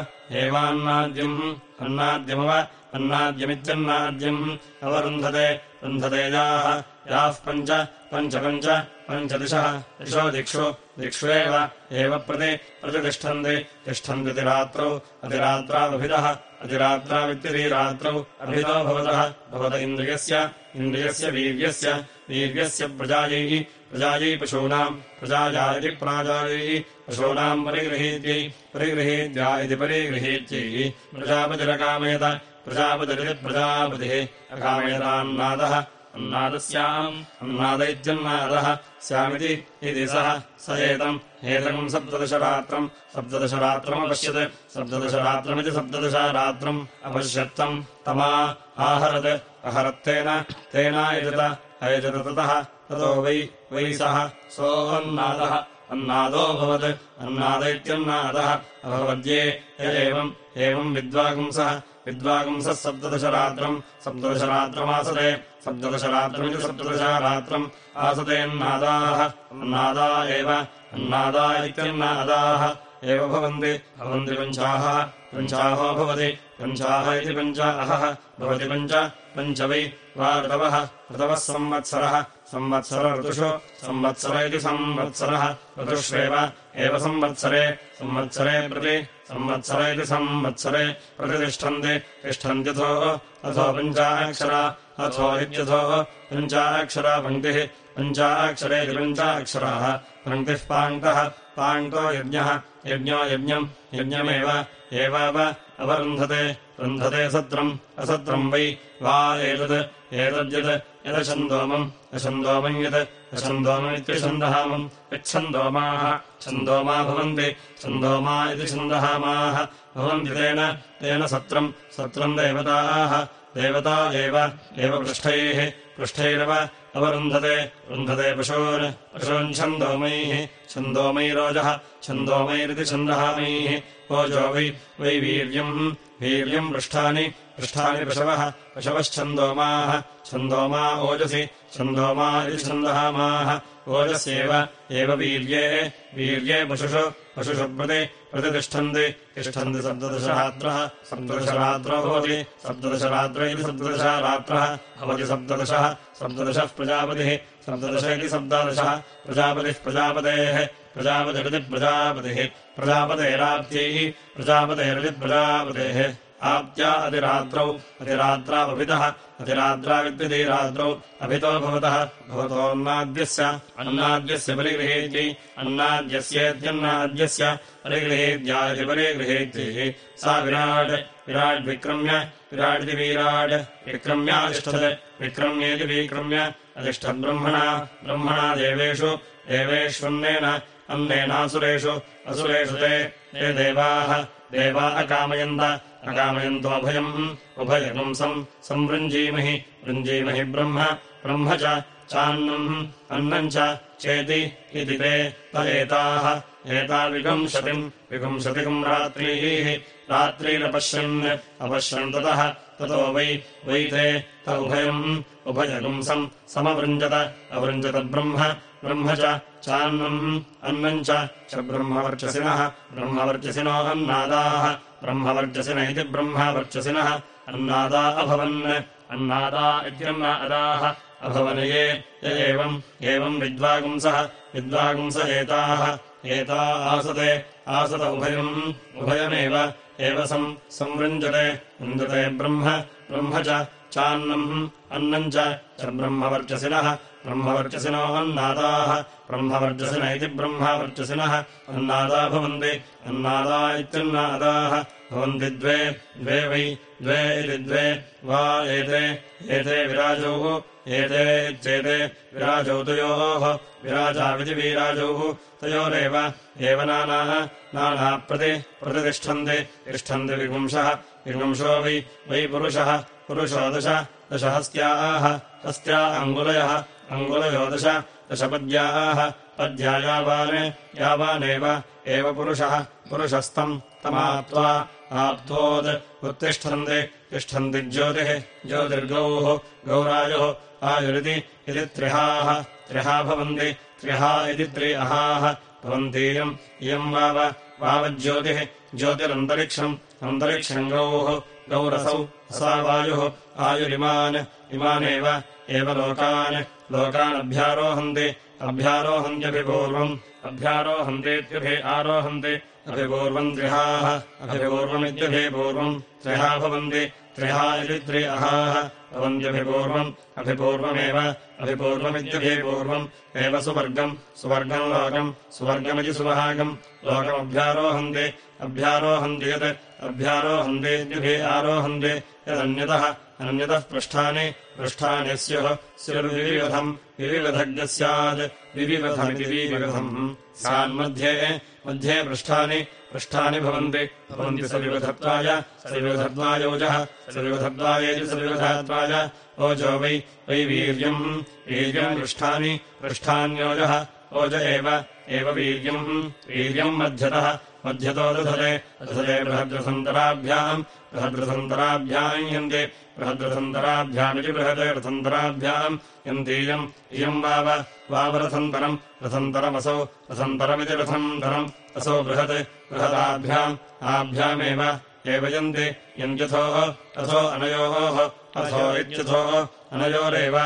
एवान्नाद्यम् अन्नाद्यमव अन्नाद्यमित्यन्नाद्यम् अवरुन्धते रुन्धते याः याः पञ्च पञ्च पञ्च पञ्चदिशः दिशो दिक्षु दिक्ष्वेव एव प्रति प्रतितिष्ठन्ति तिष्ठन्ति रात्रौ अतिरात्रावभिदः अतिरात्रावित्यतिरात्रौ अभितो भवतः भवत इन्द्रियस्य इन्द्रियस्य वीर्यस्य वीर्यस्य प्रजायैः प्रजायै पशूनाम् प्रजाया इति प्राजायै पशूनाम् परिगृहीत्यै परिगृहीत्या इति परिगृहीत्यै प्रजापतिरकामयत प्रजापतिरिति प्रजापतिः। अकामयतान्नादः अन्नादस्याम्। अन्नाद इत्यन्नादः स्यामिति इति सः। स एतम्। एतकम् सप्तदशरात्रम्। सप्तदशरात्रमपश्यत्। सप्तदशरात्रमिति सप्तदशरात्रम् अपश्यत्तम्। तमा आहरत्। अहरत्तेन। तेनायजत अयजत ततः। ततो वै। वै सः। सोऽन्नादः अन्नादोऽभवत् अन्नाद इत्यन्नादः अभवद्ये। एवम् एवम् विद्वागुंसः विद्वागुंसः सप्तदशरात्रम् सप्तदशरात्रमासते सप्तदशरात्रमिति सप्तदशरात्रम्। आसतेन्नादाः। अन्नादा एव। अन्नादा इत्यन्नादाः। एव भवन्ति। भवन्ति पञ्चाः। पञ्चाहो भवति। पञ्चाः इति पञ्चा अहः। भवति पञ्च पञ्च वै वा ऋतवः ऋतवः संवत्सरः संवत्सर ऋतुषु संवत्सर इति संवत्सरः ऋतुष्वेव एव संवत्सरे संवत्सरे प्रति संवत्सर इति संवत्सरे प्रतितिष्ठन्ति तिष्ठन्त्यथो अथो पञ्चाक्षरा अथो इत्यथो पञ्चाक्षरा पङ्क्तिः पञ्चाक्षरे पञ्चाक्षराः पङ्क्तिः पाङ्क्तः पाङ्क्तो यज्ञः यज्ञो यज्ञम् यज्ञमेव एवाव अवरुन्धते रुन्धते सत्रम् असत्रम् वै वा एतत् एतद्यत् यदशन्दोमम् अशन्दोमम् यत् अशन्दोममित्यशन्दहामम् यच्छन्दोमाः छन्दोमा भवन्ति छन्दोमा इति छन्दहामाः भवन्ति तेन तेन सत्रम् सत्रम् देवताः देवता एव एव पृष्ठैः पृष्ठैरव अवरुन्धते रुन्धते पशून् पशून् छन्दोमैः छन्दोमैरोजः छन्दोमैरिति छन्दहामैः ओजो वै वै वीर्यम् वीर्यम् पृष्ठानि पृष्ठानि पशवः पशवश्छन्दोमाः छन्दोमा ओजसि छन्दोमा इति छन्दहामाः ओजस्येव एव वीर्ये वीर्ये पशुषु पशुषु प्रति प्रतितिष्ठन्ति तिष्ठन्ति सप्तदशरात्रः। सप्तदशरात्रो सप्तदशरात्र इति सप्तदशरात्रः भवति सप्तदशः। सप्तदशः प्रजापतिः सप्तदश इति सप्तादशः। प्रजापतिः प्रजापतेः प्रजापतिरिति प्रजापतिः। प्रजापतेराप्त्यैः प्रजापतेरिति प्रजापतेः आप्त्या अतिरात्रौ अतिरात्रावभितः अतिरात्राविद्युतिरात्रौ अभितो भवतः। भवतोऽन्नाद्यस्य अन्नाद्यस्य। परिगृहेत्यै अन्नाद्यस्येत्यन्नाद्यस्य। परिगृहेत्या इति परिगृहेत्यै सा विराट्। विराड्विक्रम्य विराडिति वीराट्। विक्रम्यातिष्ठत् विक्रम्येति विक्रम्य। अतिष्ठद्ब्रह्मणा ब्रह्मणा। देवेषु। देवेष्वन्नेन। अन्नेनासुरेषु असुरेषु ते। ते देवाः देवा अकामयन्त। अकामयन्तोऽभयम् उभयपुंसम्। संवृञ्जीमहि। वृञ्जीमहि ब्रह्म। ब्रह्म च चान्नम्। अन्नम् च चेति इति ते त एताः। एता विगंशतिम् विगुंशतिकम् रात्रीः। रात्रिरपश्यन्। अपश्यन् ततः। ततो वै। वै ते त उभयम्। उभयपुंसम्। समवृञ्जत। अवृञ्जत ब्रह्म। ब्रह्म च चान्नम् अन्नम् च ब्रह्मवर्चसिनः। ब्रह्मवर्चसिनो अन्नादाः। ब्रह्मवर्चसिन इति ब्रह्मवर्चसिनः। अन्नादा अभवन्। अन्नादा इत्यन्नादाः अभवन् ये य एवम् एवम् विद्वागुंसः विद्वागुंस एताः। एता आसते। आसत उभयम् उभयमेव एव सम् संवृञ्जते। वृञ्जते ब्रह्म ब्रह्म च चान्नम् अन्नम् च ब्रह्मवर्चसिनः ब्रह्मवर्चसिनो अन्नादाः ब्रह्मवर्चसिन इति ब्रह्मवर्चसिनः। अन्नादा भवन्ति। अन्नादा इत्यन्नादाः। भवन्ति द्वे। द्वे वै। द्वे इति द्वे। वा एते। एते विराजौः। एते इत्येते विराजौ तयोः। विराजाविति वीराजौः। तयोरेव। एव नानाः। नाना प्रति। प्रतितिष्ठन्ति तिष्ठन्ति विपुंशः विपुंशो वै। वै पुरुषः। पुरुषो दश। दशहस्त्याः। हस्त्या अङ्गुलयः अङ्गुलयो दश दशपद्याः। पद्या यावान् यावानेव एव पुरुषः। पुरुषस्तम् तमाप्त्वा आप्तोद् उत्तिष्ठन्ति। तिष्ठन्ति ज्योतिः ज्योतिर्गौः गौरायुः आयुरिति इति त्रिहाः। त्रिहा भवन्ति त्रिहा इति त्रि अहाः भवन्तीयम् इयम् वाव वावज्योतिः ज्योतिरन्तरिक्षम् अन्तरिक्षम् गौः गौरसौ असावायुः आयुरिमान् इमानेव एव लोकान् लोकानभ्यारोहन्ति। अभ्यारोहन्त्यभिपूर्वम्। अभ्यारोहन्तीत्यभि आरोहन्ति। अभिपूर्वम् त्रिहाः। अभिपूर्वमित्यभिपूर्वम् त्रिहा भवन्ति। त्रिहा इति त्रि अहाः भवन्त्यभिपूर्वम्। अभिपूर्वमेव। अभिपूर्वमित्यभिपूर्वम्। एव सुवर्गम्। सुवर्गम् लोकम्। सुवर्गमिति सुवहागम् लोकमभ्यारोहन्ति। अभ्यारोहन्ति यत्। अभ्यारोहन्तीत्यभि आरोहन्ति। यदन्यतः। अन्यतः पृष्ठानि पृष्ठानि स्युः स्युर्विविधम् विविवधज्ञः स्यान्मध्ये मध्ये पृष्ठानि पृष्ठानि भवन्ति। भवन्ति सविवधत्वाय सविवधत्वायोजः सविवधत्वायेति सविवधत्वाय ओजो वै वै वीर्यम्। वीर्यम् पृष्ठानि पृष्ठान्योजः ओज एव एव वीर्यम्। वीर्यम् मध्यतः मध्यतो दधते दधते बृहद्रसन्तराभ्याम् बृहद्रसन्तराभ्याम् यन्ति बृहद्रसन्तराभ्यामिति बृहत् रथन्तराभ्याम् वाव वावरथन्तरम् रथन्तरमसौ रथन्तरमिति रथन्तरम् असौ बृहत् बृहदाभ्याम् आभ्यामेव एव यन्ति यन्त्यथोः अथो अनयोः अथो इत्यथोः अनयोरेव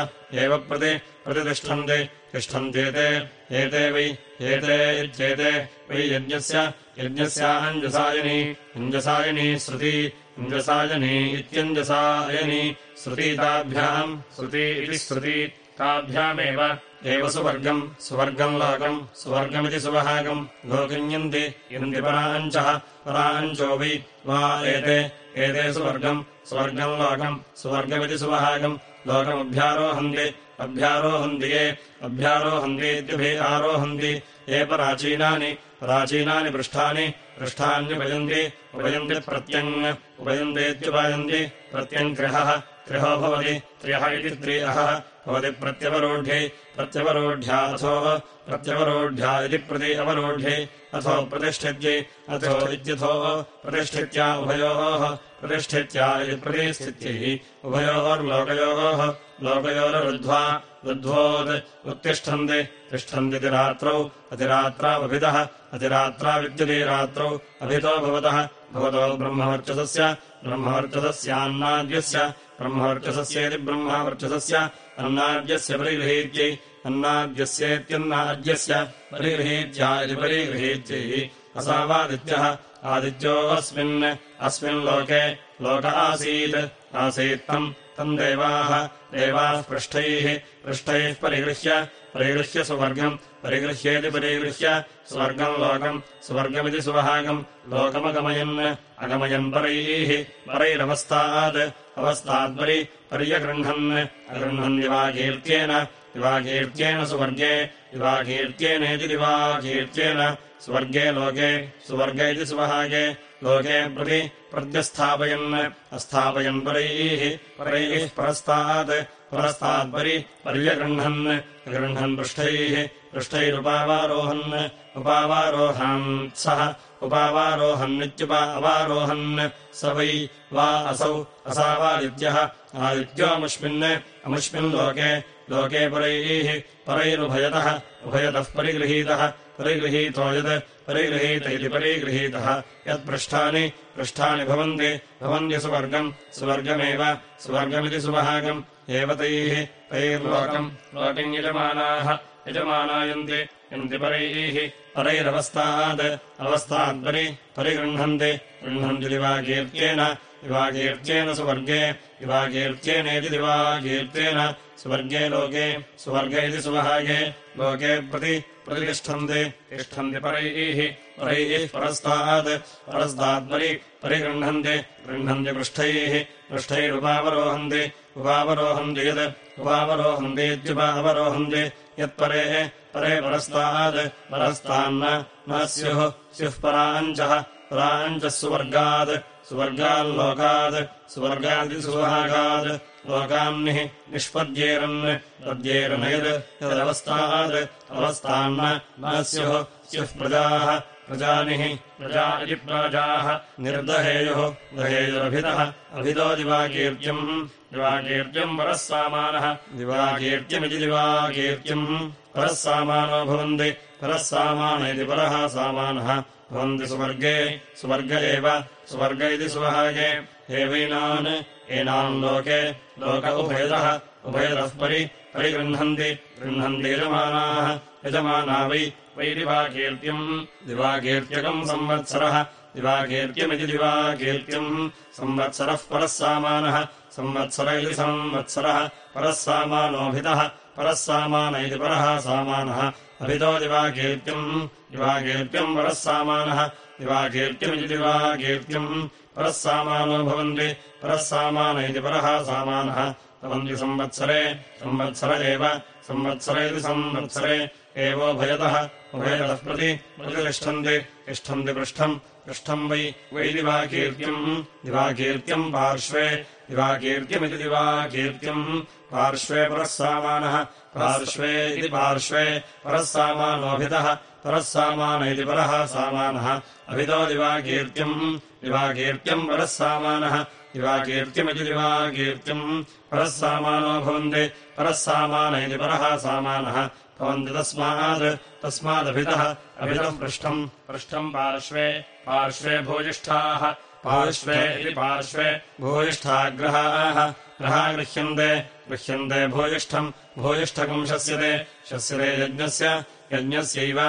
एव प्रति प्रतितिष्ठन्ति तिष्ठन्त्येते एते वै एते इत्येते वै यज्ञस्य यज्ञस्याञ्जसायनी अञ्जसायनी श्रुती अञ्जसायनी इत्यञ्जसायनी श्रुतीताभ्याम् श्रुती इति श्रुती ताभ्यामेव एव सुवर्गम् सुवर्गम् लोकम् सुवर्गमिति सुवहागम् लोकिन्यन्ति यन्ति पराञ्चः पराञ्चो वै वा एते एते सुवर्गम् स्वर्गम् लोकम् सुवर्गमिति सुवहागम् लोकमभ्यारोहन्ति अभ्यारोहन्ति ये अभ्यारोहन्तीत्यभि आरोहन्ति। ये प्राचीनानि प्राचीनानि पृष्ठानि पृष्ठान्युपयन्ति उपयन्ति प्रत्यङ् उपयन्तीत्युपयन्ति प्रत्यङ्ग्रहः त्रिहो भवति त्र्यः इति त्रियः भवति प्रत्यवरोढ्यै प्रत्यवरोढ्याथो प्रत्यवरोढ्या इति प्रति अवरोढ्यै अथो प्रतिष्ठित्यै अथो इत्यथो प्रतिष्ठित्या उभयोः प्रतिष्ठित्या इति प्रतिस्थित्यै उभयोर्लोकयोः लोकयोरुद्ध्वा रुद्ध्वोत् उत्तिष्ठन्ति तिष्ठन्तीति रात्रौ अतिरात्रावभिदः अतिरात्राविद्युतिरात्रौ अभितो भवतः भवतो ब्रह्मवर्चसस्य ब्रह्मवर्चसस्यान्नाद्यस्य ब्रह्मवर्चसस्येति ब्रह्मवर्चसस्य अन्नाद्यस्य परिगृहीत्यै अन्नाद्यस्येत्यन्नाद्यस्य परिगृहीत्यै। असावादित्यः आदित्योऽस्मिन् अस्मिन् लोके। लोक आसीत्। आसीत् तम् तम् देवाः। देवाः पृष्ठैः पृष्ठैः परिगृह्य। परिगृह्य सुवर्गम्। परिगृह्येति परिगृह्य। स्वर्गम् लोकम्। स्वर्गमिति सुवहागम्। लोकमगमयन्। अगमयन् परैः। परैरवस्थात्। अवस्थाद्परि पर्यगृह्णन्। अगृह्णन् दिवाकीर्त्येन दिवाकीर्त्येन सुवर्गे दिवाकीर्त्येनेति दिवाकीर्त्येन स्वर्गे लोके, स्वर्ग इति सुवहागे, लोके प्रति प्रत्यस्थापयन्, अस्थापयन् परैः परैः परस्तात् परस्तात्परि पर्यगृह्णन्, गृह्णन् पृष्ठैः, पृष्ठैरुपावारोहन्, उपावारोहान् सः उपावारोहन्नित्युपा अवारोहन्, स वै वा असौ असावादित्यः, आदित्योऽमुष्मिन् अमुष्मिन्लोके लोके परैः परैरुभयतः उभयतः परिगृहीतः परिगृहीतो यत् परिगृहीत इति परिगृहीतः। यत्पृष्ठानि पृष्ठानि भवन्ति भवन्त्यसुवर्गम् सुवर्गमेव सुवर्गमिति सुवहागम् एव तैः तैर्लोकम् लोकम् यजमानाः यजमानायन्ति यन्ति परैः। परैरवस्थात् अवस्थात्परि परिगृह्णन्ति। गृह्णन्ति दिवाकीर्त्येन दिवाकीर्त्येन सुवर्गे दिवाकीर्त्येनेति दिवाकीर्त्येन सुवर्गे लोके सुवर्ग इति सुवहागे लोके प्रति प्रतिष्ठन्ति तिष्ठन्ति परैः परैः परस्तात् परस्तात्परि परिगृह्णन्ति गृह्णन्ति पृष्ठैः पृष्ठैरुपावरोहन्ति उपावरोहन्ति यत् उपावरोहन्तीत्युपावरोहन्ति यत्परे परे परस्तात् परस्तान्न न स्युः स्युः पराञ्चः पराञ्चः सुवर्गात् सुवर्गाल्लोकात् सुवर्गादिसुभागात् लोकान्निः निष्पद्येरन् पद्येरनयद् यदवस्थात् अवस्थान्न न स्युः स्युः प्रजाः प्रजानिः प्रजा इति प्राजाः निर्दहेयुः दहेयुरभितः अभितो दिवाकीर्त्यम् दिवाकीर्त्यम् परः सामानः दिवाकीर्त्यमिति दिवाकीर्त्यम् परः सामानो भवन्ति परः सामान इति परः सामानः भवन्ति सुवर्गे सुवर्ग एव सुवर्ग इति सुवहागे एवैनान् एनाम् लोके लोक उभयतः उभयतः परि परिगृह्णन्ति गृह्णन्ति यजमानाः यजमाना वै वै दिवाकीर्त्यम् दिवाकीर्त्यकम् संवत्सरः दिवाकीर्त्यमिति दिवाकीर्त्यम् संवत्सरः परः सामानः संवत्सर इति संवत्सरः परः सामानोऽभितः परः सामान इति परः सामानः। अभितो दिवाकीर्त्यम् दिवाकीर्त्यम् परः सामानः दिवाकीर्त्यमिति दिवाकीर्त्यम् परः सामानो भवन्ति। परः सामान इति परः सामानः। भवन्ति संवत्सरे। संवत्सर एव संवत्सर इति संवत्सरे। एवोभयतः उभयतः प्रति प्रतितिष्ठन्ति तिष्ठन्ति पृष्ठम्। पृष्ठम् वै। वै दिवाकीर्त्यम्। दिवाकीर्त्यम् पार्श्वे। दिवाकीर्त्यमिति दिवाकीर्त्यम् पार्श्वे परः सामानः पार्श्वे इति पार्श्वे परः सामानोऽभितः परः सामान इति परः सामानः। अभितो दिवाकीर्त्यम् दिवाकीर्त्यम् परः सामानः दिवाकीर्त्यमिति दिवाकीर्त्यम्। परः सामानो भवन्ति परः सामान इति परः सामानः। भवन्ति तस्मात् तस्मादभितः अभितः पृष्ठम् पृष्ठम् पार्श्वे पार्श्वे भूयिष्ठाः पार्श्वे इति पार्श्वे भूयिष्ठाग्रहाः ग्रहा गृह्यन्ते गृह्यन्ते भूयिष्ठम् भूयिष्ठकम् शस्यते शस्यते यज्ञस्य यज्ञस्यैव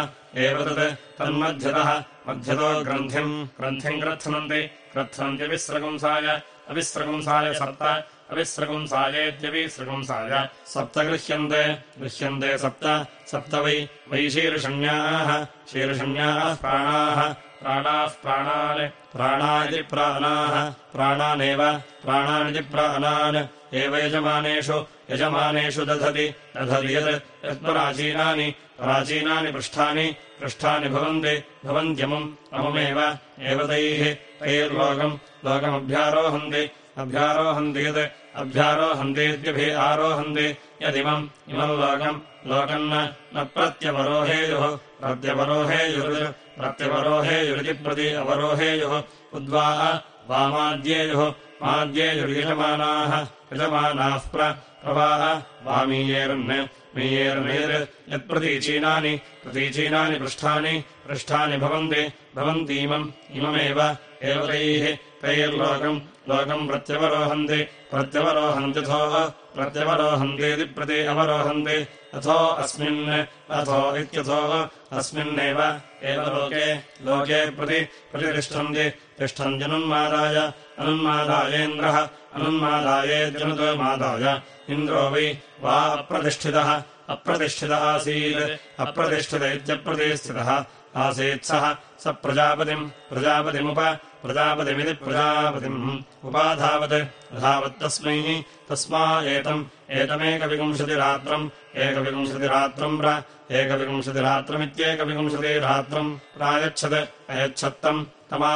एव तत् तन्मध्यतः मध्यतो ग्रन्थिम् ग्रन्थिम् ग्रथनन्ति ग्रथन्त्यविस्रगुंसाय अविस्रगुंसाय सप्त अविस्रगुंसायेत्यविस्रगुंसाय सप्त गृह्यन्ते गृह्यन्ते सप्त सप्त वै वै शीर्षण्याः शीर्षण्याः प्राणाः प्राणाः प्राणान् प्राणा इति प्राणाः प्राणानेव प्राणानिति प्राणान्। एव यजमानेषु यजमानेषु दधति। दधति यत् यत्पराचीनानि प्राचीनानि पृष्ठानि पृष्ठानि भवन्ति। भवन्त्यमुम् अमुमेव। एव तैः। तैर्लोकम् लोकमभ्यारोहन्ति। अभ्यारोहन्ति यत् अभ्यारोहन्तीत्यभि आरोहन्ति। यदिमम् इमम् लोकम् लोकम् न प्रत्यवरोहेयुः प्रत्यवरोहेयुर् प्रत्यवरोहेयुरिति प्रति अवरोहेयुः उद्वा वामाद्येयुः माद्येयुर्यजमानाः यजमानाः। प्रवाह वामीयेरन् मीयेर्नेर्। यत्प्रतीचीनानि प्रतीचीनानि पृष्ठानि पृष्ठानि भवन्ति। भवन्तीमम् इममेव। एव तैः। तैर्लोकम् लोकम् प्रत्यवरोहन्ति। प्रत्यवरोहन्त्यथो प्रत्यवरोहन्तीति प्रति अवरोहन्ति अथो अस्मिन् अथो इत्यथो अस्मिन्नेव। एव लोके लोके प्रति प्रतितिष्ठन्ति तिष्ठन्त्यनुन्मादाय अनुन्मादायेन्द्रः अनुन्मादायेत्यनुमादाय इन्द्रो वै वा अप्रतिष्ठितः अप्रतिष्ठित आसीत्। अप्रतिष्ठित इत्यप्रतिष्ठितः। आसीत् सः स प्रजापतिम् प्रजापतिमुप प्रजापतिमिति प्रजापतिम्। उपाधावत् अधावत्तस्मै तस्मा एतम् एतमेकविंशतिरात्रम् एकविंशतिरात्रम् प्र एकविंशतिरात्रमित्येकविंशतिरात्रम् प्रायच्छत् अयच्छत्तम् तमा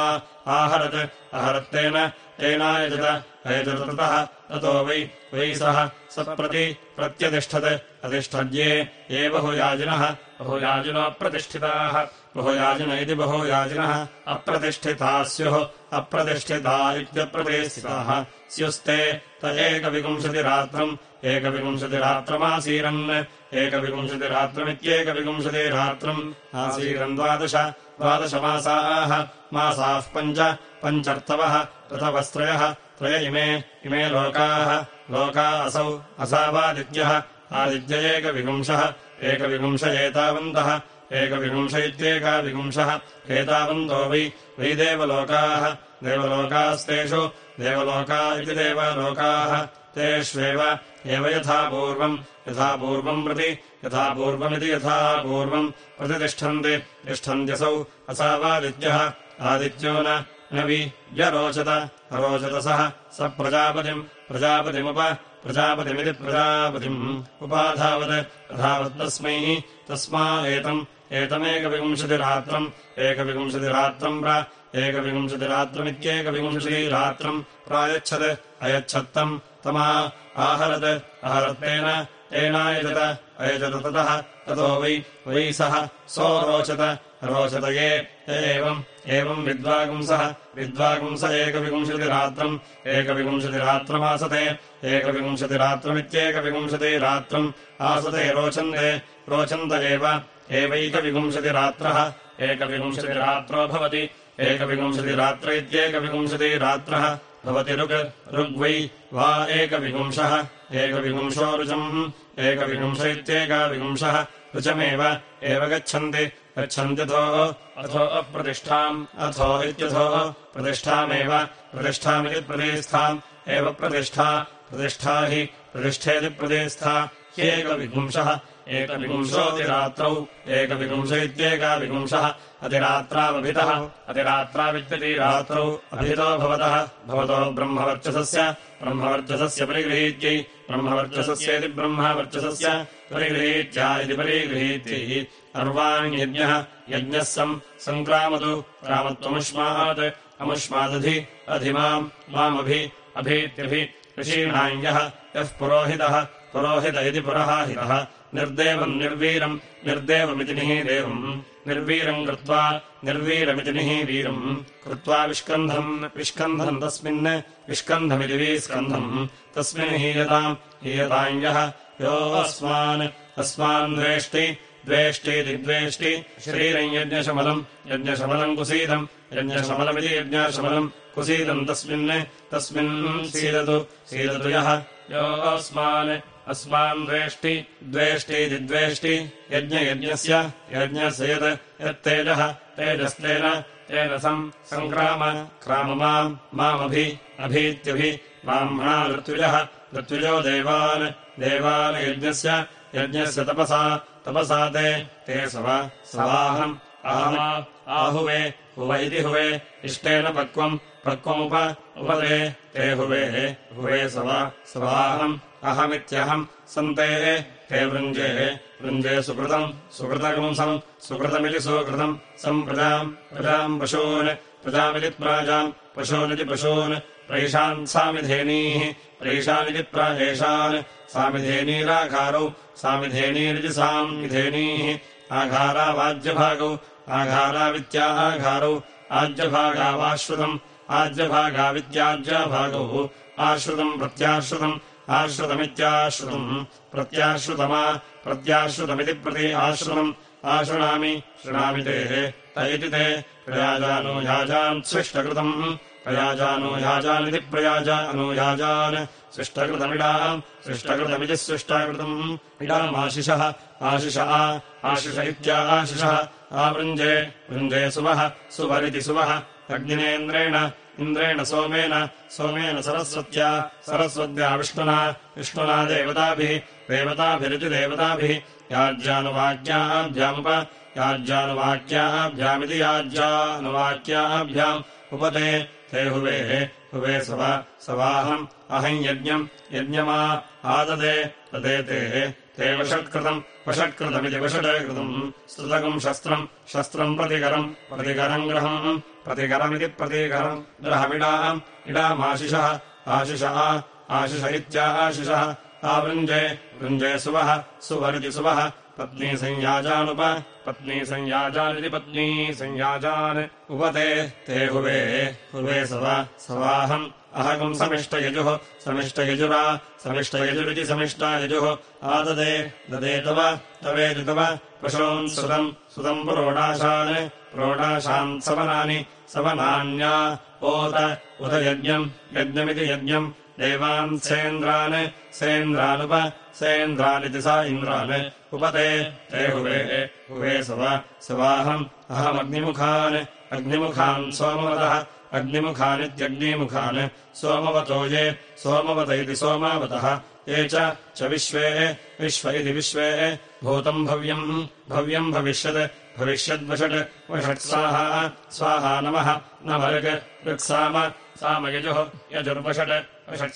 आहरत् अहरत्तेन तेनायजत अयजततः ततो वै वै सः स प्रति प्रत्यतिष्ठत् अतिष्ठद्ये ये बहुयाजिनः बहुयाजिनोऽप्रतिष्ठिताः बहुयाजिन इति बहुयाजिनः अप्रतिष्ठिताः स्युः अप्रतिष्ठिता इत्यप्रतिष्ठिताः स्युस्ते त एकविंशतिरात्रम् एकविंशतिरात्रमासीरन् एकविंशतिरात्रमित्येकविंशतिरात्रम् आसीरन् द्वादश द्वादशमासाः। मासाः पञ्च पञ्चर्तवः ऋतवस्त्रयः त्रय इमे इमे लोकाः। लोका असौ असावादित्यः। आदित्य एकविपुंशः एकविपुंश एतावन्तः। एकविपुंश इत्येकाविपुंशः एतावन्तो वै वै देवलोकाः। देवलोकास्तेषु देवलोका इति देवलोकाः। तेष्वेव एव यथा पूर्वम् यथा पूर्वम् प्रति यथा पूर्वमिति यथा पूर्वम् प्रतितिष्ठन्ति। तिष्ठन्त्यसौ असावादित्यः आदित्यो न वि व्यरोचत अरोचत सः स प्रजापतिम् प्रजापतिमुप प्रजापतिमिति प्रजापतिम्। उपाधावत्। अधावत्तस्मै तस्मा एतम्। एतमेकविंशतिरात्रम्। एकविंशतिरात्रम् प्र। एकविंशतिरात्रमित्येकविंशतिरात्रम्। प्रायच्छत्। अयच्छत्तम्। तमा आहरत्। अहरत्तेन तेनायजत। अयजत ततः। ततो वै। वै सः। सोरोचत रोचत ये एवम् एवम् विद्वागुंसः विद्वागुंस एकविंशतिरात्रम् एकविंशतिरात्रमासते एकविंशतिरात्रमित्येकविंशतिरात्रम् आसते रोचन्ते रोचन्त एव एवैकविंशतिरात्रः एकविंशतिरात्रो भवति एकविंशतिरात्र इत्येकविंशतिरात्रः भवति ऋग् ऋग्वै वा एकविपुंशः एकविपुंशो ऋचम् एकविपुंश इत्येकाविपुंशः ऋचमेव एव गच्छन्ति गच्छन्त्यथो अथो अप्रतिष्ठाम्, अथो इत्यथो प्रतिष्ठामेव, प्रतिष्ठामिति प्रतिष्ठाम् एव प्रतिष्ठा प्रतिष्ठा हि प्रतिष्ठेति प्रतिष्ठा ह्येकविपुंशः एकविपुंशोऽतिरात्रौ एकविपुंश इत्येकाविपुंशः अतिरात्रावभितः अतिरात्राविद्यतिरात्रौ अभितो भवतः, भवतो ब्रह्मवर्चसस्य ब्रह्मवर्चसस्य परिगृहीत्यै, ब्रह्मवर्चसस्येति ब्रह्मवर्चसस्य परिगृहीत्या इति परिगृहीत्यै। अर्वाण्यज्ञः यज्ञः सम् सङ्क्रामतु रामत्वमुष्मात् अमुष्मादधि अधिमाम् मामभि अभीत्यभि ऋषीणाञ्यः यः पुरोहितः पुरोहित इति पुरहाहितः। निर्देवम् निर्वीरम् निर्देवमिति निहीदेवम् निर्वीरम् कृत्वा निर्वीरमिति निहीवीरम् कृत्वा विष्कन्धम् विष्कन्धम् तस्मिन् विष्कन्धमिति विस्कन्धम् तस्मिन् हीयताम् हीयताम् यः योऽस्मान् अस्मान् द्वेष्टि द्वेष्टीति द्वेष्टि शरीरम् यज्ञशमलम् यज्ञशमलम् कुसीदम् यज्ञशमलमिति यज्ञशमलम् कुसीदम् तस्मिन् तस्मिन् सीदतु सीदतु यः। योऽस्मान् अस्मान् द्वेष्टि द्वेष्टीति द्वेष्टि यज्ञयज्ञस्य यज्ञस्य यत् यत्तेजः तेजस्तेन तेन सम् सङ्क्राम क्राम माम् मामभि अभीत्यभि ब्राह्मणा ऋत्विजः ऋत्विजो देवान् देवान् यज्ञस्य यज्ञस्य तपसा तपसा ते ते सव सवाहम् आमा आहुवे हुव इति हुवे इष्टेन पक्वम् पक्वमुप उपदे ते हुवे हुवे सव सवाहम् अहमित्यहम् सन्ते ते वृञ्जे वृञ्जे सुकृतम् सुकृतगुंसम् सुकृतमिति सुकृतम् सम् प्रजाम् प्रजाम् पशून् प्रजामिति प्राजाम् पशूनिति पशून् प्रैषान् सामिधेनीः प्रैषानिति प्रायेषान् सामिधेनीराघारौ सामिधेनीरिति सामिधेनीः आघारावाज्यभागौ आघारावित्या आघारौ आज्यभागावाश्रुतम् आज्यभागावित्याज्यभागौ आश्रुतम् प्रत्याश्रुतम् आश्रुतमित्याश्रुतम् प्रत्याश्रुतमा प्रत्याश्रुतमिति प्रति आश्रुतम् आशृणामि शृणामि तेः त इति ते प्रयाजानुयाजान् सृष्टकृतम् प्रयाजानुयाजानिति प्रयाजानुयाजान् सृष्टकृतमिडाम् सृष्टकृतमिति सृष्टकृतम्। इडामाशिषः आशिष आशिष इत्याशिषः आवृञ्जे वृञ्जे सुवः सुवरिति सुवः। अग्निनेन्द्रेण इन्द्रेण सोमेन सोमेन सरस्वत्या सरस्वत्या विष्णुना विष्णुना देवताभिः देवताभिरिति देवताभिः याज्यानुवाक्याभ्यामुप याज्यानुवाक्याभ्यामिति याज्यानुवाक्याभ्याम्। उपते ते हुवे हुवे सव सवाहम् अहम् यज्ञम् यज्ञमा आददे तदेते ते वषट्कृतम् वषट्कृतमिति वषट् कृतम् स्तुतकम् शस्त्रम् शस्त्रम् प्रतिकरम् प्रतिकरम् ग्रहम् प्रतिकरमिति प्रतीकरम् ग्रहमिडाम् इडामाशिषः आशिषः आशिष इत्याशिषः आवृञ्जे वृञ्जे सुवः सुवरिति सुवः पत्नी संयाजानुप। पत्नी संयाजानिति पत्नी संयाजान्। उपते ते हुवे। हुवे सव सवाहम्। अहकम् समिष्टयजुः समिष्टयजुरा समिष्टयजुरिति समिष्टायजुः आददे ददे तव तवेति तव। पशून् सुतम् सुतम् पुरोडाशान्। पुरोडाशान् सवनानि सवनान्या। ओत उत यज्ञम् यज्ञमिति यज्ञम्। देवान् सेन्द्रान्। सेन्द्रानुप सेन्द्रानिति सा इन्द्रान् उपते ते हुवे हुवे सव सवाहम् अहमग्निमुखान् अग्निमुखान् सोमवतः अग्निमुखानित्यग्निमुखान् सोमवतो ये सोमवत इति सोमावतः ये च विश्वे विश्व इति विश्वे भूतम् भव्यम् भव्यम् भविष्यत् भविष्यद्वषट् वषट् स्वाहा नमः नमर्ग ऋक्साम सामयजुः यजुर्वषट् वषट्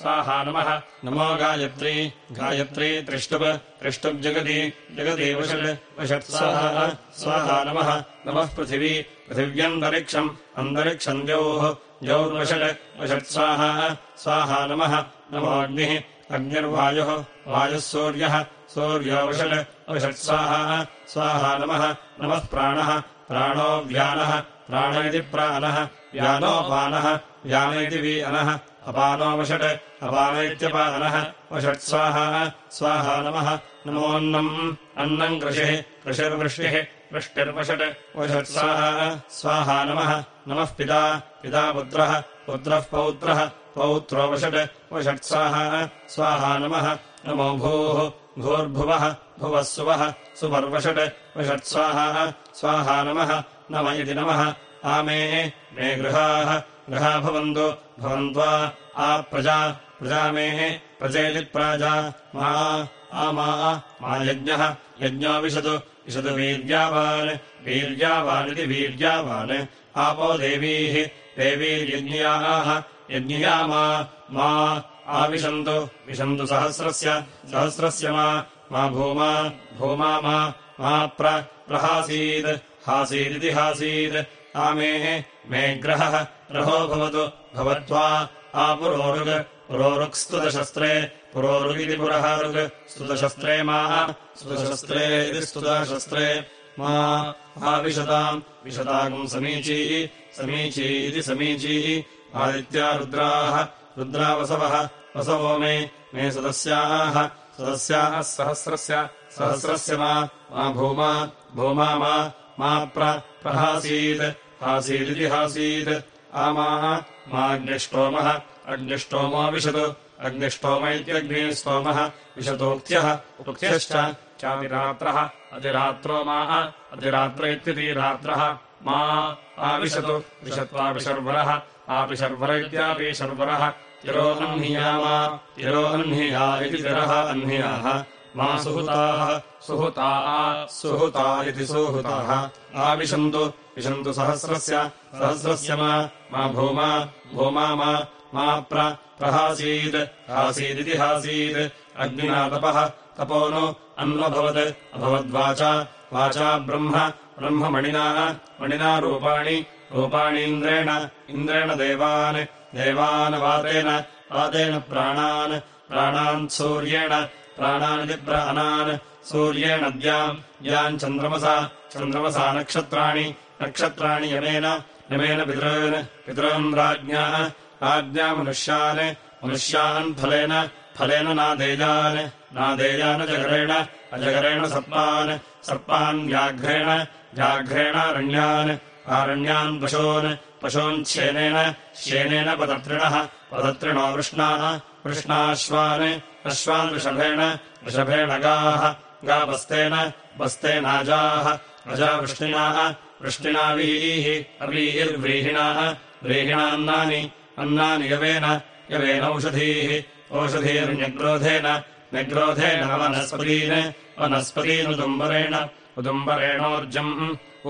स्वाहा नमः। नमो गायत्री। गायत्री त्रिष्टुप्। त्रिष्टुप्जगति जगति। वषट्। वषट् स्वाहा। स्वाहा नमः। नमः पृथिवी। पृथिव्यन्तरिक्षम् अन्तरिक्षम्। द्यौः द्यौर्वषट् वषट् स्वाहा। नमः। नमोऽग्निः अग्निर्वायुः। वायुः सूर्यः। सूर्यो वषट्। वषट् स्वाहा। नमः। नमः प्राणः। प्राणो व्यानः। प्राण इति प्राणः। व्यानोपानः व्यान इति वीअनः अपानो वषट् अपान इत्यपानः वषट् स्वाहा। नमः। नमोऽन्नम् अन्नम्। कृषिः। कृषिर्वृष्टिः। वृष्टिर्वषट्। वषट् स्वाहा। नमः। नमः पिता। पिता पुत्रः। पुत्रः पौत्रः। पौत्रो वषट्। वषट् स्वाहा। नमः। नमो भूः। भूर्भुवः। भुवः सुवः सुवर्वषट्। वषट् स्वाहा। स्वाहा नमः। नम इति नमः। आमे। मे गृहाः। गृहा भवन्तु भवन्त्वा आ प्रजा प्रजा मे मा आमा मा यज्ञः यज्ञो विशतु वीर्यावान् वीर्यावानिति वीर्यावान् आपो देवीः देवीर्यज्ञियाः यज्ञिया मा आविशन्तु विशन्तु सहस्रस्य सहस्रस्य मा भूमा भूमा मा प्रहासीत् हासीदिति हासीत् आमेः मे ग्रहः ग्रहो भवतु भवत्वा आपुरोरुग् पुरोरुक्स्तुतशस्त्रे पुरोरुगिति पुरहारुग् स्तुतशस्त्रे मा स्तुतशस्त्रे इति स्तुतशस्त्रे मा। आविशताम् विशताकम् समीची समीची इति समीची। आदित्या रुद्राः रुद्रावसवः वसवो मे मे सदस्याः सदस्याः सहस्रस्य सहस्रस्य मा भूमा भूमा मा प्रहासीत् हासीदिति हासीत् आमाः माग्निष्टोमः अग्निष्टोमो विशतु। अग्निष्टोम इत्यग्निस्तोमः विशतोक्त्यः उक्त्यश्च चातिरात्रः अतिरात्रो माः अतिरात्र इत्यतिरात्रः। मा आविशतु विशत्वापिशर्वरः आपिशर्वर इत्यापि शर्वरः तिरोऽह्नियामा तिरोऽह्निया इति तिरः अह्नियाः मा सुहृताः सुहृता सुहृता इति सुहृताः। आविशन्तु विशन्तु सहस्रस्य सहस्रस्य मा भूमा भूमा मा प्रहासीत् हासीदिति हासीत् अग्निनातपः तपो नु अन्वभवत् अभवद्वाचा वाचा ब्रह्म ब्रह्ममणिना मणिना रूपाणि रूपाणीन्द्रेण इन्द्रेण देवान् देवान् वातेन वातेन प्राणान् प्राणान् सूर्येण प्राणानिति प्राणान् सूर्येण द्याम् द्याम् चन्द्रमसा चन्द्रमसा नक्षत्राणि। नक्षत्राणि यमेन यमेन पितॄन्। पितॄन् राज्ञाः। राज्ञा मनुष्यान्। मनुष्यान् फलेन। फलेन नादेयान् नादेयानजगरेण अजगरेण। सर्पान्। सर्पान् व्याघ्रेण। व्याघ्रेणारण्यान् आरण्यान् पशून्। पशून्छेनेन श्येनेन पदत्रिणः। पदत्रिणो वृष्णाः। वृष्णाश्वान् अश्वान् वृषभेण वृषभेण गाः गा बस्तेन बस्तेनाजाः अजावृष्टिनाः वृष्टिनावीः अवीर्व्रीहिणाः व्रीहिणान्नानि अन्नानि यवेन यवेनौषधीः ओषधीर्न्यग्रोधेन न्यग्रोधेन वनस्पतीन् वनस्पतीनुदुम्बरेण उदुम्बरेणोर्जम्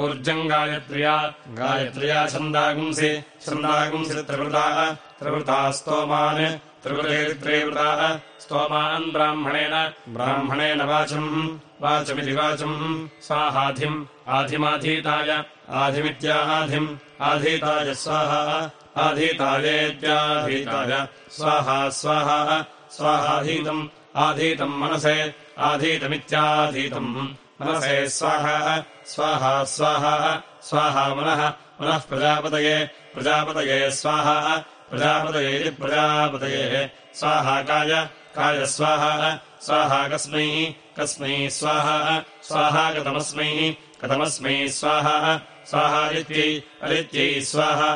ऊर्जम् गायत्र्या गायत्र्या छन्दागुंसि छन्दागुंसि त्रिवृताः त्रिवृताः स्तोमान् त्रिवृताः स्तोमान् ब्राह्मणेन ब्राह्मणेन वाचम् वाचमिति वाचम्। स्वाहाधिम् आधिमाधीताय आधिमित्याधिम् आधीताय स्वाहा आधीतायेत्याधीताय। स्वाहा स्वाहा स्वाहाधीतम् आधीतम् मनसे आधीतमित्याधीतम्। मनसे स्वाहा स्वाहा स्वाहा स्वाहा मनः मनः प्रजापतये प्रजापतये स्वाहा प्रजापतये प्रजापतये। स्वाहा काय स्वाहा स्वाहा कस्मै कस्मै स्वाहा स्वाहा कथमस्मै कथमस्मै स्वाहा स्वाहादित्यै अदित्यै स्वाहा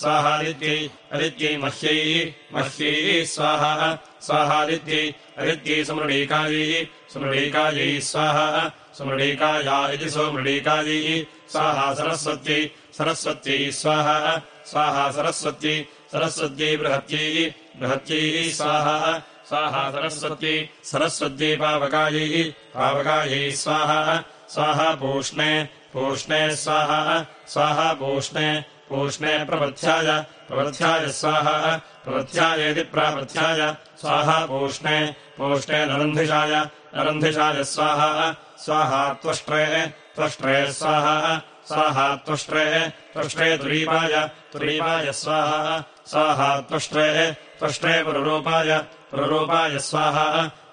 स्वाहादित्यै अदित्यै मह्यै मह्यै स्वाहा स्वाहादित्यै अदित्यै सुमृडीकायै सुमृडीकायै स्वाहा सुमृडीकाया इति सुमृडीकायै स्वाहा सरस्वत्यै सरस्वत्यै स्वाहा स्वाहा सरस्वत्यै सरस्वत्यै बृहत्यै बृहत्यै स्वाहा। स्वाहा सरस्वत्यै सरस्वत्यै पावकायै पावकायै स्वाहा। स्वाहा पूष्णे पूष्णे स्वाहा। स्वाहा पूष्णे पूष्णे प्रपथ्याय प्रपथ्याय स्वाहा। प्रपथ्यायेति प्रापथ्याय स्वाहा पूष्णे पूष्णे नरन्धिषाय नरन्धिषाय स्वाहा। स्वाहा त्वष्ट्रे त्वष्ट्रे स्वाहा। स्वाहा त्वष्ट्रे त्वष्ट्रे तुरीपाय तुरीपाय स्वाहा स्वाहा त्वष्ट्रे त्वष्ट्रे पुररूपाय पुररूपाय स्वाहा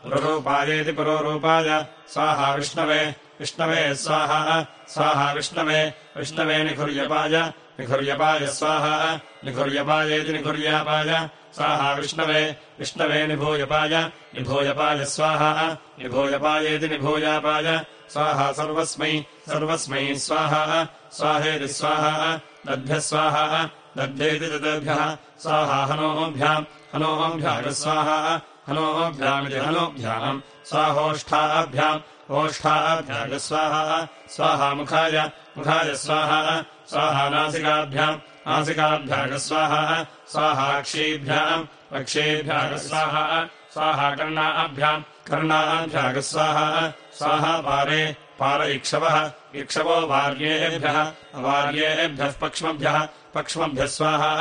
पुररूपायेति पुरोरूपाय स्वाहा विष्णवे विष्णवे स्वाहा स्वाहा विष्णवे विष्णवे निखुर्यपाय निखुर्यपाय स्वाहा निखुर्यपायेति निखुर्यापाय स्वाहा विष्णवे विष्णवे निभूयपाय निभूयपाय स्वाहा निभूयपायेति निभूयापाय स्वाहा सर्वस्मै सर्वस्मै स्वाहा स्वाहेति स्वाहा दद्भ्यः स्वाहा दद्भ्येति दद्भ्यः स्वाहा हनोभ्याम् हनोभ्यागस्वाहा हनोभ्यामिति हनोभ्याम् स्वाहोष्ठाभ्याम्। ओष्ठाभ्यागस्वाहा स्वाहा मुखाय। मुखाय स्वाहा। स्वाहा नासिकाभ्याम्। नासिकाभ्यागस्वाहा। स्वाहाक्षीभ्याम् अक्षेभ्यागस्वाहा स्वाहा कर्णाभ्याम्। कर्णाभ्यागस्वाहा। स्वाहा पारे पार इक्षवः इक्षवो वार्येभ्यः अवार्येभ्यः पक्ष्मभ्यः पक्ष्मभ्यः स्वाहा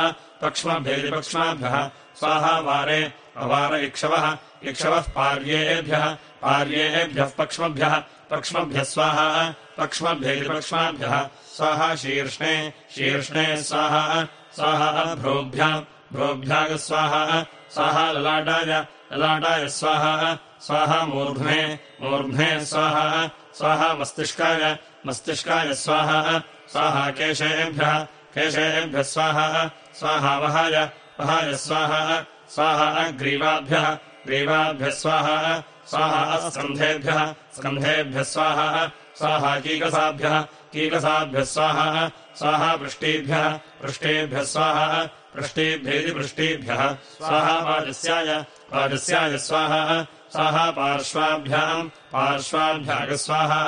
स्वाहा वारे अवार इक्षवः इक्षवः पार्येभ्यः पार्येभ्यः पक्ष्मभ्यः पक्ष्मभ्यः स्वाहा स्वाहा शीर्ष्णे शीर्ष्णे स्वाहा स्वाहा भ्रूभ्याम् भ्रूभ्यागस्वाहा स्वाहा ललाटाय ललाटाय स्वाहा स्वाहा मूर्ध्ने मूर्ध्ने स्वाहा स्वाहा मस्तिष्काय मस्तिष्काय स्वाहा स्वाहा केशेभ्यः केशेभ्यः स्वाहा स्वाहा वहाय वहाय स्वाहा स्वाहा ग्रीवाभ्यः ग्रीवाभ्यः स्वाहा स्वाहा स्कन्धेभ्यः स्कन्धेभ्यः स्वाहा स्वाहा कीकसाभ्यः कीकसाभ्यः स्वाहा स्वाहा पृष्टीभ्यः पृष्टेभ्यः स्वाहा पृष्टेभ्येति पृष्टेभ्यः स्वाहा वाजस्याय वाजस्याय स्वाहा स्वाहा पार्श्वाभ्याम् पार्श्वाभ्यागस्वाहा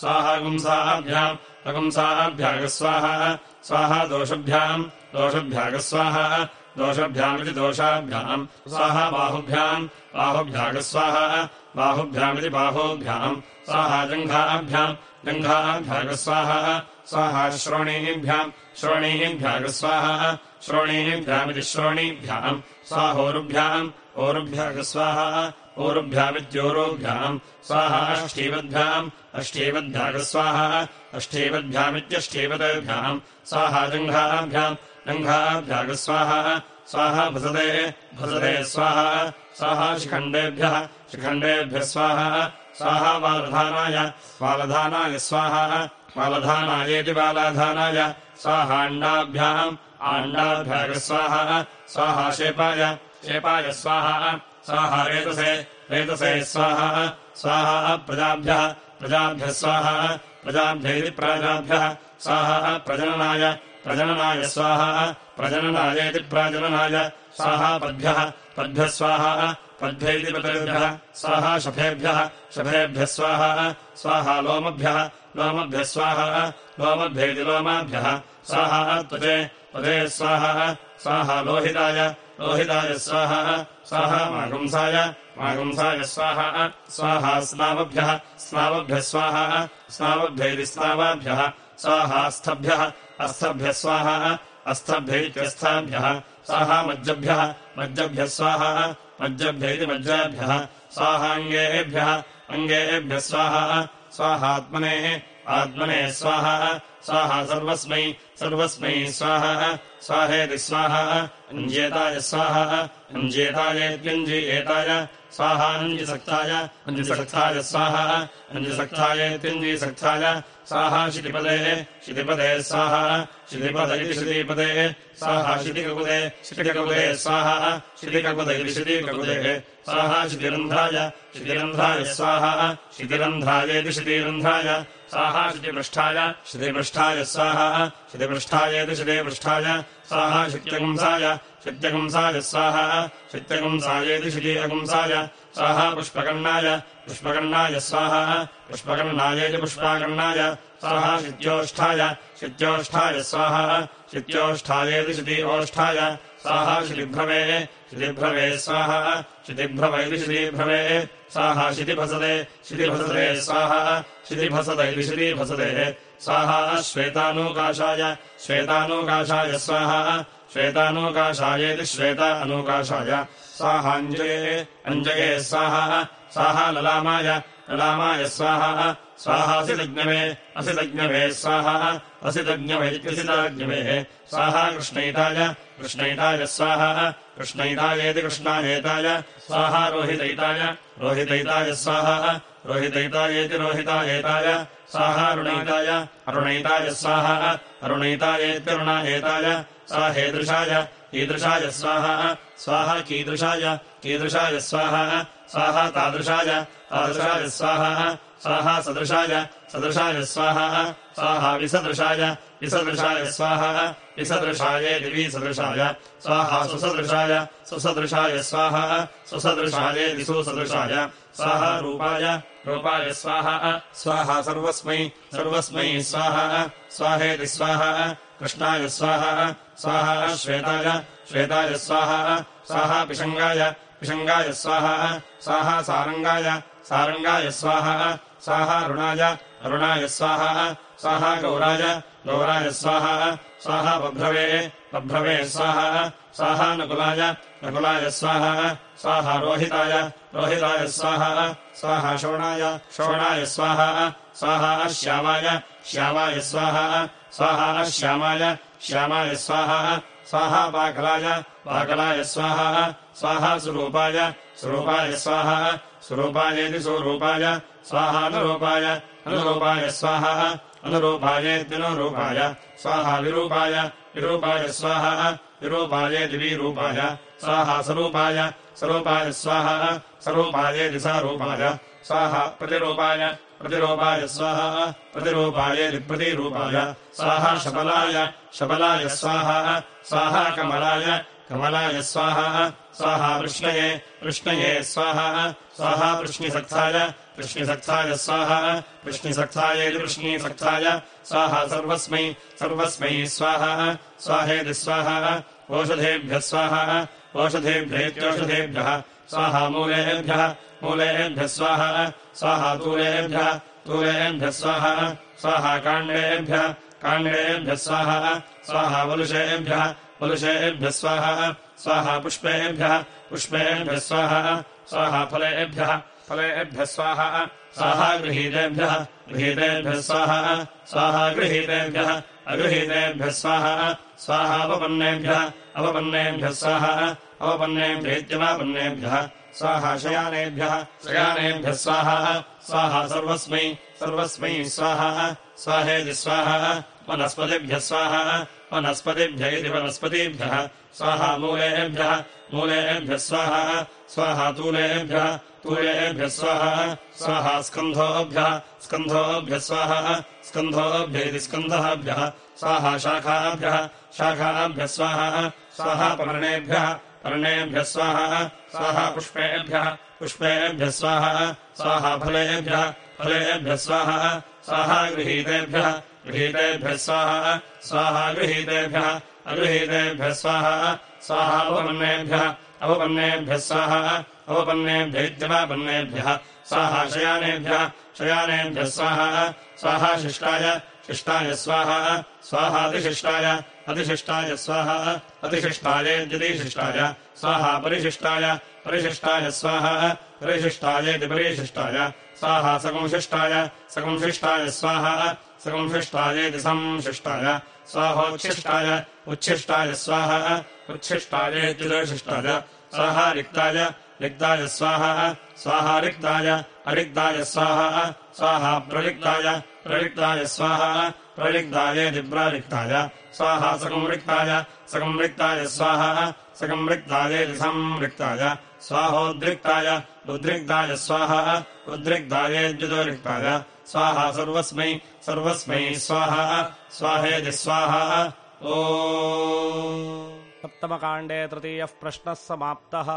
स्वाहा गुंसाभ्याम् अगुंसाभ्यागस्वाहा स्वाहा दोषभ्याम् दोषभ्यागस्वाहा दोषभ्यामिति दोषाभ्याम् स्वाहा बाहुभ्याम् बाहुभ्यागस्वाहा बाहुभ्यामिति बाहोभ्याम् स्वाहा जङ्घाभ्याम् जङ्घाभ्यागस्वाहा स्वाहा श्रोणीभ्याम् श्रोणीभ्यागस्वाहा श्रोणीभ्यामिति श्रोणीभ्याम् स्वाहोरुभ्याम् ओरुभ्यागस्वाहा ओरुभ्यामित्योरुभ्याम् स्वाहा अष्टीवद्भ्याम् अष्टीवद्भ्यागस्वाहा अष्टीवद्भ्यामित्यष्टीवद्भ्याम् स्वाहा जङ्घाभ्याम् जङ्घाभ्यागस्वाहा स्वाहा भसते भसते स्वाहा स्वाहा शिखण्डेभ्यः शिखण्डेभ्यः स्वाहा स्वाहा बालधानाय बालधानाय स्वाहा बालधानायेति बालाधानाय स्वाहाण्डाभ्याम् आण्डाभ्यागस्वाहा स्वाहा शेपाय शेपाय स्वाहा स्वाहा रेतसे रेतसे स्वाहा स्वाहा प्रजाभ्यः प्रजाभ्यः स्वाहा प्रजाभ्येति प्राजाभ्यः स्वाहा प्रजननाय प्रजननाय स्वाहा प्रजननायेति प्राजननाय स्वाहा पद्भ्यः पद्भ्यः स्वाहा पद्भ्येति पतेभ्यः स्वाहा शफेभ्यः शफेभ्यः स्वाहा स्वाहा लोमभ्यः लोमभ्यः स्वाहा लोमभ्येति लोमाभ्यः स्वाहा त्वचे त्वचे स्वाहा स्वाहा लोहिताय लोहिताय स्वाहा स्वाहा मागुंसाय मागुंसाय स्वाहा स्वाहा स्नावभ्यः स्नावभ्यः स्वाहा स्नावभ्येति स्नावाभ्यः स्वाहास्थभ्यः अस्थभ्यः स्वाहा अस्थभ्य इत्यस्थाभ्यः स्वाहा मज्जभ्यः मज्जभ्यः स्वाहा मज्जभ्य इति मज्जाभ्यः स्वाहाङ्गेभ्यः अङ्गेभ्यः स्वाहा स्वाहात्मने आत्मने स्वाहा स्वाहा सर्वस्मै सर्वस्मै स्वाहा स्वाहेति स्वाहा अञ्जेताय स्वाहा अञ्जेतायेत्यञ्जीयेताय स्वाहाञ्जिसक्ताय अञ्जिसक्ताय स्वाहा अञ्जिसक्तायेत्यञ्जीसक्ताय स्वाहा शितिपदे शितिपदे स्वाहा शितिपद इति श्रुतिपदे स्वाहा शितिककुदे शितिककुदे स्वाहा शितिककुद इति श्रुतिककुदे स्वाहा शितिरन्ध्राय शितिरन्ध्राय स्वाहा शितिरन्ध्रायेति शितिरन्ध्राय स्वाहा शितिपृष्ठाय शितिपृष्ठाय स्वाहा शितिपृष्ठायेति शितिपृष्ठाय स्वाहा शित्यगुंसाय शित्यगुंसाय स्वाहा शित्यगुंसायेति शितीयगुंसाय स्वाहा पुष्पकर्णाय पुष्पकर्णाय स्वाहा पुष्पकर्णायेति पुष्पाकर्णाय स्वाहा शित्योष्ठाय शित्योष्ठाय स्वाहा शित्योष्ठायेति शिति ओष्ठाय स्वाहा शितिभ्रवे शितिभ्रवे स्वाहा शितिभ्रव इति शितिभ्रवे स्वाहा शितिभसदे शितिभसदे स्वाहा शितिभसद इति शितिभसदे स्वाहा श्वेतानूकाशाय श्वेतानूकाशाय स्वाहा श्वेतानूकाशायेति श्वेता अनूकाशाय स्वाहाञ्जये अञ्जये स्वाहा स्वाहा ललामाय ललामाय स्वाहा स्वाहासितज्ञवे असितज्ञवे स्वाहा असि असितज्ञवैत्यसिताज्ञवे स्वाहा कृष्णैताय कृष्णैताय स्वाहा कृष्णैतायेति कृष्णायेताय, स्वाहा रोहितैताय रोहितैताय स्वाहा रोहितैतायेति रोहितायेताय, स्वाहा अरुणैताय अरुणैताय स्वाहा अरुणैतायेत्यरुणायेताय स्वाहेदृशाय कीदृशाय स्वाहा स्वाहा कीदृशाय कीदृशाय स्वाहा स्वाहा तादृशाय तादृशाय स्वाहा स्वाहा सदृशाय सदृशाय स्वाहा स्वाहा विसदृशाय विसदृशाय स्वाहा विसदृशाय दिविसदृशाय स्वाहा सुसदृशाय सुसदृशाय स्वाहा सुसदृशाय दिसुसदृशाय स्वाहा रूपाय रूपाय स्वाहा स्वाहा सर्वस्मै सर्वस्मै स्वाहा स्वाहेति स्वाहा कृष्णाय स्वाहा स्वाहा श्वेताय श्वेताय स्वाहा स्वाहा पिशङ्गाय पिशङ्गाय स्वाहा स्वाहा सारङ्गाय सारङ्गाय स्वाहा स्वाहा अरुणाय अरुणाय स्वाहा स्वाहा गौराय गौराय स्वाहा स्वाहा बभ्रवे बभ्रवे स्वाहा स्वाहा नकुलाय नकुलाय स्वाहा स्वाहा रोहिताय रोहिताय स्वाहा स्वाहा शोणाय शोणाय स्वाहा स्वाहा श्यामाय श्यामाय स्वाहा स्वाहा श्यामाय श्यामाय स्वाहा स्वाहा पाकलाय पाकलाय स्वाहा स्वाहा स्वरूपाय स्वरूपाय स्वाहा स्वरूपायेति स्वरूपाय स्वाहानुरूपाय अनुरूपाय स्वाहा अनुरूपायेत्यनुरूपाय स्वाहा विरूपाय विरूपाय स्वाहा विरूपायेति विरूपाय, स्वाहा स्वरूपाय स्वरूपाय स्वाहा स्वरूपायेति सारूपाय, स्वाहा प्रतिरूपाय प्रतिरूपाय स्वाहा प्रतिरूपायेति प्रतिरूपाय, स्वाहा शबलाय शबलाय स्वाहा स्वाहा कमलाय कमलाय स्वाहा स्वाहा वृष्णये वृष्णये स्वाहा स्वाहा वृष्णिसक्ताय वृष्णिसक्ताय स्वाहा वृष्णिसक्तायेति वृष्णिसक्ताय स्वाहा, सर्वस्मै सर्वस्मै स्वाहा, स्वाहेति स्वाहा, ओषधेभ्यः स्वाहा, ओषधेभ्येत्योषधेभ्यः। स्वाहा, मूलेभ्यः मूलेभ्यः स्वाहा स्वाहा, तूलेभ्यः तूलेभ्यः स्वाहा स्वाहा, काण्डेभ्यः काण्डेभ्यः स्वाहा स्वाहा, वलुषेभ्यः वलुषेभ्यः स्वाहा स्वाहा, पुष्पेभ्यः पुष्पेभ्यः स्वाहा स्वाहा फलेभ्यः फलेभ्यः स्वाहा स्वाहा गृहीतेभ्यः गृहीतेभ्यः स्वाहा स्वाहा गृहीतेभ्यः, अगृहीतेभ्यः स्वाहा स्वाहापपन्नेभ्यः अवपन्नेभ्यः स्वाहा अवपन्नेभ्येत्यवापन्नेभ्यः स्वाहा शयानेभ्यः शयानेभ्यः स्वाहा स्वाहा सर्वस्मै सर्वस्मै स्वाहा, स्वाहेति स्वाहा, वनस्पतिभ्यः स्वाहा, वनस्पतिभ्य इति वनस्पतिभ्यः स्वाहा मूलेभ्यः मूलेभ्यः स्वाहा स्वाहा तूलेभ्यः तूलेभ्यः स्वाहा स्वाहा स्कन्धोभ्यः स्कन्धोभ्यः स्वाहा स्कन्धोभ्य स्कन्धःभ्यः, स्वाहा शाखाभ्यः शाखाभ्यः स्वाहा स्वाहा पर्णेभ्यः पर्णेभ्यः स्वाहा स्वाहा पुष्पेभ्यः पुष्पेभ्यः स्वाहा स्वाहा फलेभ्यः फलेभ्यः स्वाहा स्वाहा गृहीतेभ्यः गृहीतेभ्यः स्वाहा स्वाहा गृहीतेभ्यः अगृहीतेभ्यः स्वाहा। स्वाहा अवपन्नेभ्यः अवपन्नेभ्यः स्वाहा। अवपन्नेभ्य इत्यवापन्नेभ्यः। स्वाहा शयानेभ्यः शयानेभ्यः स्वाहा। स्वाहा शिष्टाय शिष्टाय स्वाहा। स्वाहातिशिष्टाय अतिशिष्टाय स्वाहा। अतिशिष्टायेद्युतिशिष्टाय स्वाहा परिशिष्टाय परिशिष्टाय स्वाहा। परिशिष्टायेति परिशिष्टाय। स्वाहा सकंशिष्टाय सकंशिष्टाय स्वाहा। सकंशिष्टायेति संशिष्टाय। स्वाहोच्छिष्टाय उच्छिष्टाय स्वाहा उच्छिष्टायेत्युदशिष्टाय स्वाहा रिक्ताय रिक्ताय स्वाहा स्वाहा रिक्ताय, अरिक्ताय स्वाहा स्वाहा प्ररिक्ताय प्ररिक्ताय स्वाहा प्ररिक्तायेति प्ररिक्ताय स्वाहा सकंरिक्ताय सकंरिक्ताय स्वाहा सकंरिक्तायेति संरिक्ताय स्वाहोद्रिक्ताय, उद्रिक्ताय स्वाहा उद्रिक्तायेद्युदोरिक्ताय स्वाहा सर्वस्मै सर्वस्मै स्वाहा स्वाहेति स्वाहा ओ। सप्तमकाण्डे तृतीयः प्रश्नः समाप्तः